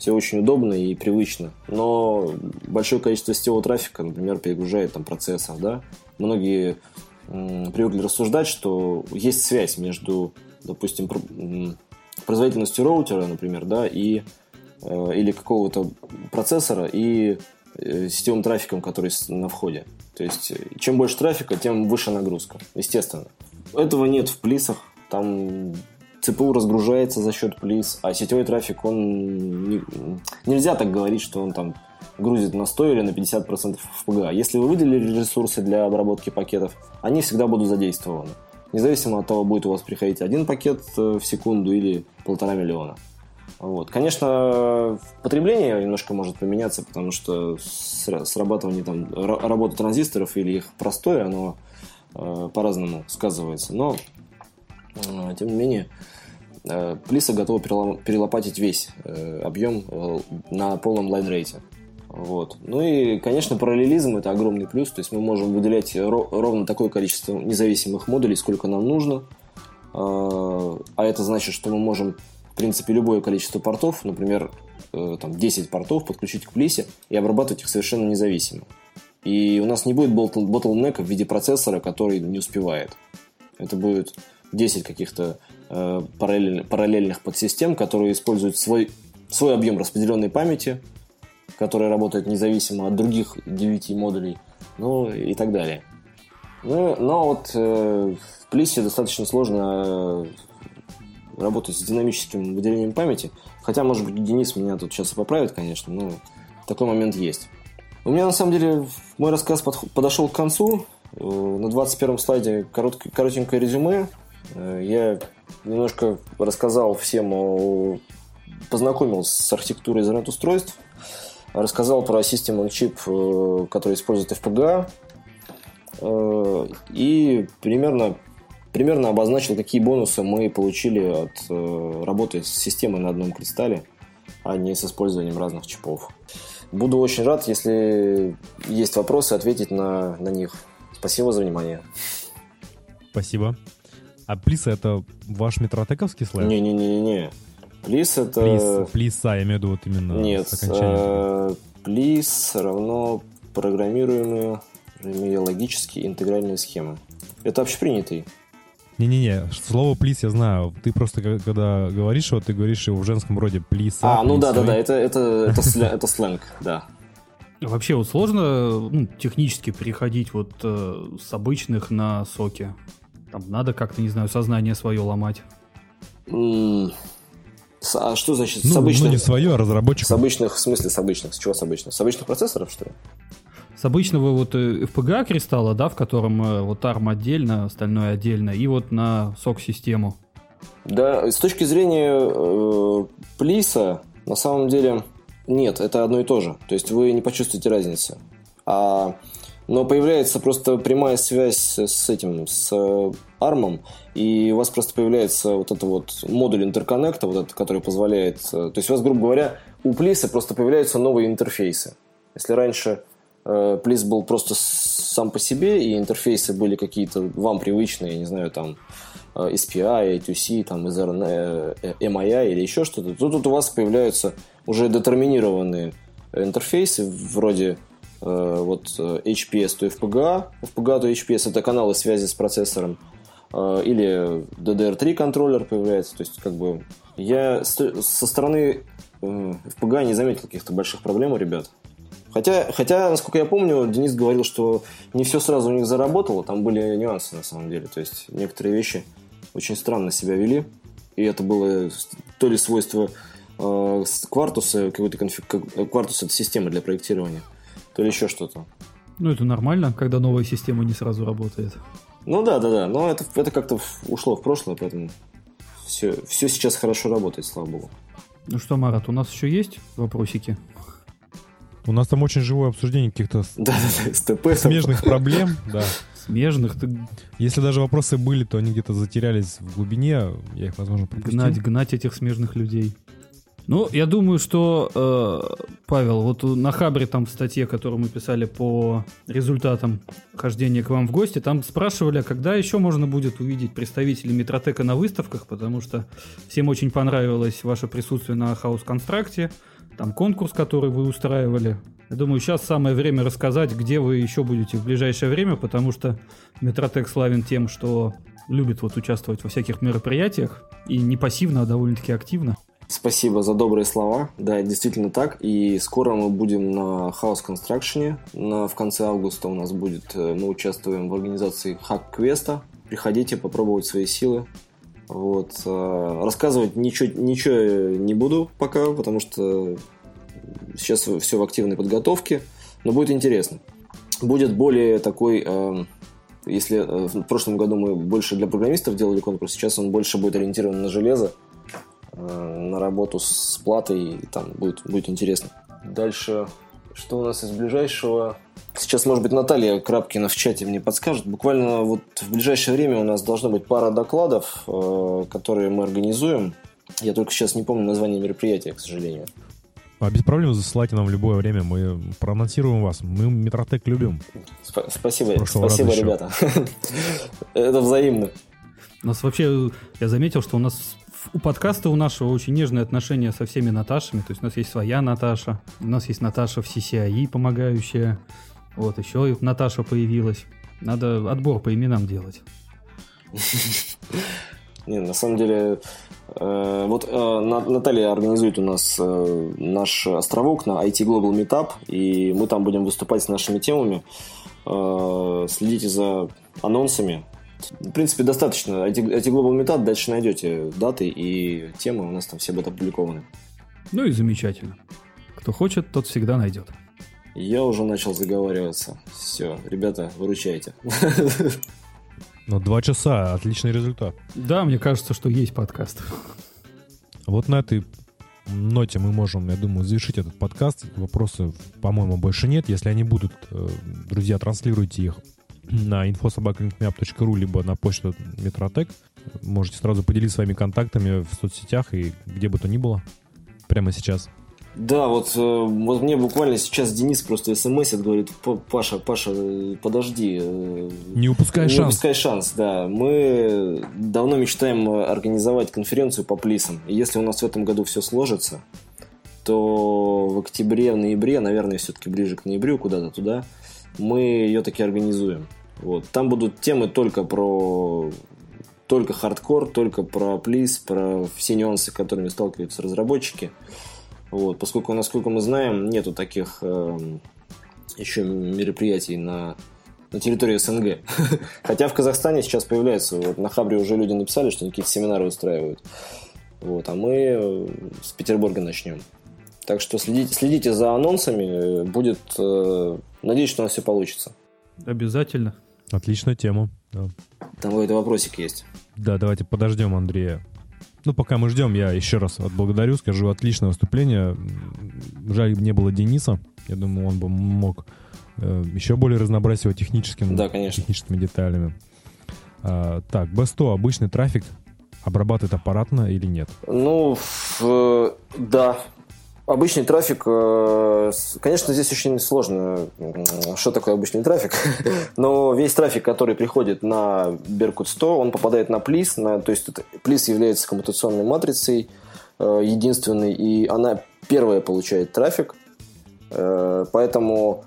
все очень удобно и привычно. Но большое количество сетевого трафика, например, перегружает там процессор, да. Многие привыкли рассуждать, что есть связь между, допустим, производительностью роутера, например, да, и э, или какого-то процессора и Э, сетевым трафиком, который на входе. То есть, э, чем больше трафика, тем выше нагрузка, естественно. Этого нет в плисах. Там ЦПУ разгружается за счет плис, а сетевой трафик, он... Не... Нельзя так говорить, что он там грузит на 100 или на 50% в ПГА. Если вы выделили ресурсы для обработки пакетов, они всегда будут задействованы. Независимо от того, будет у вас приходить один пакет э, в секунду или полтора миллиона. Вот. Конечно, потребление немножко может поменяться, потому что срабатывание там, работы транзисторов или их простое, оно э, по-разному сказывается. Но, тем не менее, э, Плиса готова перелопатить весь э, объем э, на полном лайн-рейте. Вот. Ну и, конечно, параллелизм это огромный плюс, то есть мы можем выделять ровно такое количество независимых модулей, сколько нам нужно. Э, а это значит, что мы можем в принципе, любое количество портов, например, там 10 портов подключить к плисе и обрабатывать их совершенно независимо. И у нас не будет ботлнека в виде процессора, который не успевает. Это будет 10 каких-то э, параллель, параллельных подсистем, которые используют свой, свой объем распределенной памяти, которая работает независимо от других 9 модулей, ну и так далее. Ну, но вот э, в плисе достаточно сложно работать с динамическим выделением памяти. Хотя, может быть, Денис меня тут сейчас и поправит, конечно, но такой момент есть. У меня, на самом деле, мой рассказ подошел к концу. Э, на 21 слайде короткое, коротенькое резюме. Э, я немножко рассказал всем, о... познакомил с архитектурой интернет-устройств, рассказал про System on Chip, э, который использует FPGA, э, и примерно, примерно обозначил, какие бонусы мы получили от работы с системой на одном кристалле, а не с использованием разных чипов. Буду очень рад, если есть вопросы, ответить на, на них. Спасибо за внимание. Спасибо. А Плиса это ваш метротековский слайд? Не-не-не-не. Плис это... Плис, плиса, я имею в виду вот именно Нет, э, плис равно программируемые логические интегральные схемы. Это общепринятый. Не-не-не, слово плис я знаю. Ты просто когда говоришь его, ты говоришь его в женском роде плис. А, ну да-да-да, это, это, это, сля, это сленг, да. Вообще вот сложно ну, технически переходить вот э, с обычных на соки. Там надо как-то, не знаю, сознание свое ломать. Mm. А что значит ну, с обычных? Ну, не свое, а разработчик. С обычных, в смысле с обычных? С чего с обычных? С обычных процессоров, что ли? С обычного вот э, FPGA кристалла, да, в котором э, вот ARM отдельно, остальное отдельно, и вот на SOC-систему. Да, с точки зрения э, плиса, на самом деле, нет, это одно и то же. То есть вы не почувствуете разницы. А но появляется просто прямая связь с этим, с ARM, и у вас просто появляется вот этот вот модуль интерконнекта, вот этот, который позволяет... Э, то есть у вас, грубо говоря, у Плиса просто появляются новые интерфейсы. Если раньше э, Плис был просто сам по себе, и интерфейсы были какие-то вам привычные, я не знаю, там э, SPI, A2C, там MII или еще что-то, то тут у вас появляются уже детерминированные интерфейсы вроде Э, вот э, HPS, то FPGA. FPGA, то HPS это каналы связи с процессором. Э, или DDR3 контроллер появляется. То есть, как бы, я со стороны FPGA не заметил каких-то больших проблем у ребят. Хотя, хотя, насколько я помню, Денис говорил, что не все сразу у них заработало, там были нюансы на самом деле. То есть некоторые вещи очень странно себя вели, и это было то ли свойство э, квартуса, какой-то конфиг... квартус это система для проектирования, то ли еще что-то. Ну, это нормально, когда новая система не сразу работает. Ну да, да, да. Но это, это как-то ушло в прошлое, поэтому все, все сейчас хорошо работает, слава богу. Ну что, Марат, у нас еще есть вопросики? У нас там очень живое обсуждение каких-то да, да, СТП, смежных проблем. Да. Смежных? Ты... Если даже вопросы были, то они где-то затерялись в глубине. Я их, возможно, пропустил. Гнать, гнать этих смежных людей. Ну, я думаю, что, э, Павел, вот на Хабре там в статье, которую мы писали по результатам хождения к вам в гости, там спрашивали, а когда еще можно будет увидеть представителей Метротека на выставках, потому что всем очень понравилось ваше присутствие на Хаус Констракте, там конкурс, который вы устраивали. Я думаю, сейчас самое время рассказать, где вы еще будете в ближайшее время, потому что Метротек славен тем, что любит вот участвовать во всяких мероприятиях, и не пассивно, а довольно-таки активно. Спасибо за добрые слова. Да, действительно так. И скоро мы будем на House Construction. На, в конце августа у нас будет... Э, мы участвуем в организации Hack Квеста. Приходите попробовать свои силы. Вот. Э, рассказывать ничего, ничего не буду пока, потому что сейчас все в активной подготовке. Но будет интересно. Будет более такой... Э, если в прошлом году мы больше для программистов делали конкурс, сейчас он больше будет ориентирован на железо на работу с платой, и там будет, будет интересно. Дальше, что у нас из ближайшего? Сейчас, может быть, Наталья Крапкина в чате мне подскажет. Буквально вот в ближайшее время у нас должно быть пара докладов, э, которые мы организуем. Я только сейчас не помню название мероприятия, к сожалению. А без проблем засылайте нам в любое время, мы проанонсируем вас. Мы Метротек любим. Сп- спасибо, спасибо, ребята. Это взаимно. У нас вообще, я заметил, что у нас у подкаста у нашего очень нежное отношение со всеми Наташами. То есть у нас есть своя Наташа, у нас есть Наташа в CCI, помогающая. Вот, еще Наташа появилась. Надо отбор по именам делать. Не, на самом деле, э, вот э, Наталья организует у нас э, наш островок на IT Global Meetup, и мы там будем выступать с нашими темами. Следите за анонсами, в принципе, достаточно. Эти, эти Global Meetup дальше найдете даты и темы, у нас там все будут опубликованы. Ну и замечательно. Кто хочет, тот всегда найдет. Я уже начал заговариваться. Все, ребята, выручайте. Ну, два часа, отличный результат. Да, мне кажется, что есть подкаст. Вот на этой ноте мы можем, я думаю, завершить этот подкаст. Вопросов, по-моему, больше нет. Если они будут, э, друзья, транслируйте их на infosobakalinkmap.ru либо на почту Метротек. Можете сразу поделиться своими контактами в соцсетях и где бы то ни было прямо сейчас. Да, вот, э, вот мне буквально сейчас Денис просто смс говорит, Паша, Паша, подожди. Э, не упускай не шанс. Не упускай шанс, да. Мы давно мечтаем организовать конференцию по плисам. И если у нас в этом году все сложится, то в октябре, в ноябре, наверное, все-таки ближе к ноябрю, куда-то туда, мы ее таки организуем. Вот. Там будут темы только про только хардкор, только про плиз, про все нюансы, с которыми сталкиваются разработчики. Вот, поскольку, насколько мы знаем, нету таких э, еще мероприятий на, на территории СНГ. Хотя в Казахстане сейчас появляется, вот на Хабре уже люди написали, что какие-то семинары устраивают. Вот, а мы э, с Петербурга начнем. Так что следите, следите за анонсами, будет, э, надеюсь, что у нас все получится. Обязательно. Отличная тема. Да. Там какой-то вопросик есть. Да, давайте подождем Андрея ну, пока мы ждем, я еще раз отблагодарю, скажу, отличное выступление. Жаль, не было Дениса. Я думаю, он бы мог э, еще более разнообразить его техническим, да, конечно. техническими деталями. А, так, B100, обычный трафик обрабатывает аппаратно или нет? Ну, в, да, Обычный трафик, э, конечно, здесь очень сложно, что такое обычный трафик, но весь трафик, который приходит на Беркут 100, он попадает на Плис, на, то есть Плис является коммутационной матрицей э, единственной, и она первая получает трафик, э, поэтому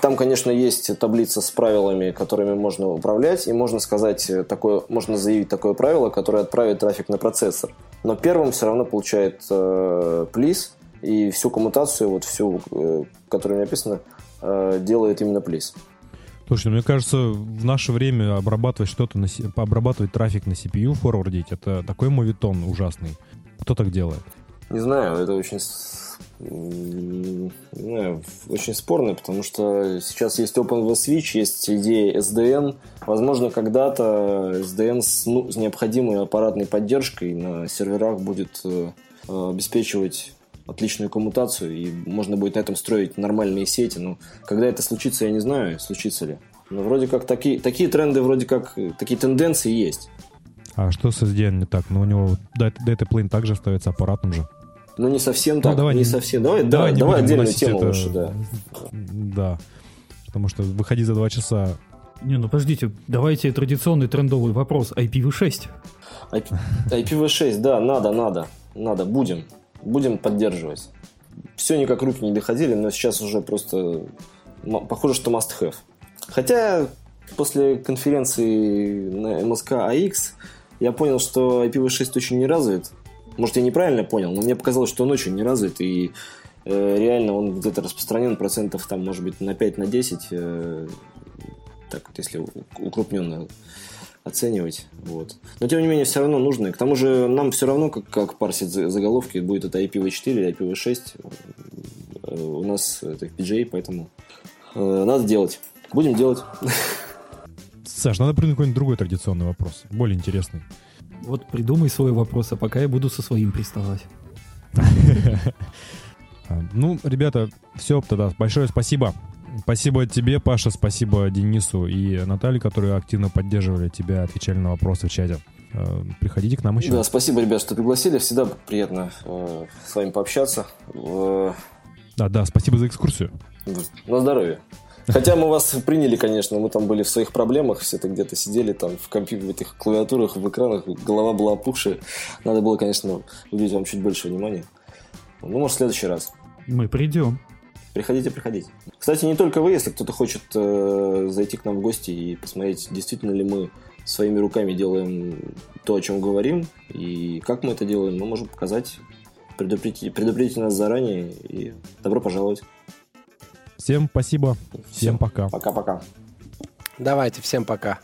там, конечно, есть таблица с правилами, которыми можно управлять, и можно сказать такое, можно заявить такое правило, которое отправит трафик на процессор. Но первым все равно получает э, Плис, и всю коммутацию, вот всю, э, которая написана, э, делает именно Please. Слушай, ну, мне кажется, в наше время обрабатывать что-то, на, обрабатывать трафик на CPU, форвардить, это такой мовитон ужасный. Кто так делает? Не знаю, это очень не знаю, очень спорно, потому что сейчас есть OpenV Switch, есть идея SDN. Возможно, когда-то SDN с, ну, с необходимой аппаратной поддержкой на серверах будет э, обеспечивать отличную коммутацию, и можно будет на этом строить нормальные сети. Но когда это случится, я не знаю, случится ли. Но вроде как такие, такие тренды, вроде как, такие тенденции есть. А что с SDN не так? Ну, у него Data Plane также остается аппаратным же. Ну, не совсем ну, так, давай, не, не совсем. Давай, давай, давай, давай отдельную тему это... лучше, да. Да, потому что выходи за два часа. Не, ну подождите, давайте традиционный трендовый вопрос. IPv6. IPv6, да, надо, надо, надо, будем будем поддерживать. Все никак руки не доходили, но сейчас уже просто похоже, что must have. Хотя после конференции на МСК АX я понял, что IPv6 очень не развит. Может, я неправильно понял, но мне показалось, что он очень не развит, и э, реально он где-то распространен процентов, там, может быть, на 5-10, на 10, э, так вот, если укрупненно оценивать. Вот. Но тем не менее, все равно нужно. И к тому же нам все равно, как, как парсить заголовки, будет это IPv4 или IPv6. Э, у нас это PGA, поэтому э, надо делать. Будем делать. Саш, надо придумать какой-нибудь другой традиционный вопрос, более интересный. Вот придумай свой вопрос, а пока я буду со своим приставать. Ну, ребята, все тогда. Большое спасибо. Спасибо тебе, Паша, спасибо Денису и Наталье, которые активно поддерживали тебя, отвечали на вопросы в чате. Э, приходите к нам еще. Да, спасибо, ребят, что пригласили. Всегда приятно э, с вами пообщаться. Э... Да, да, спасибо за экскурсию. На здоровье. Хотя мы вас приняли, конечно, мы там были в своих проблемах, все это где-то сидели там в компьютере, в этих клавиатурах, в экранах, голова была опухшая. Надо было, конечно, уделить вам чуть больше внимания. Ну, может, в следующий раз. Мы придем. Приходите, приходите. Кстати, не только вы, если кто-то хочет э, зайти к нам в гости и посмотреть, действительно ли мы своими руками делаем то, о чем говорим, и как мы это делаем, мы можем показать, предупредить, предупредить нас заранее, и добро пожаловать. Всем спасибо, всем, всем пока. Пока-пока. Давайте, всем пока.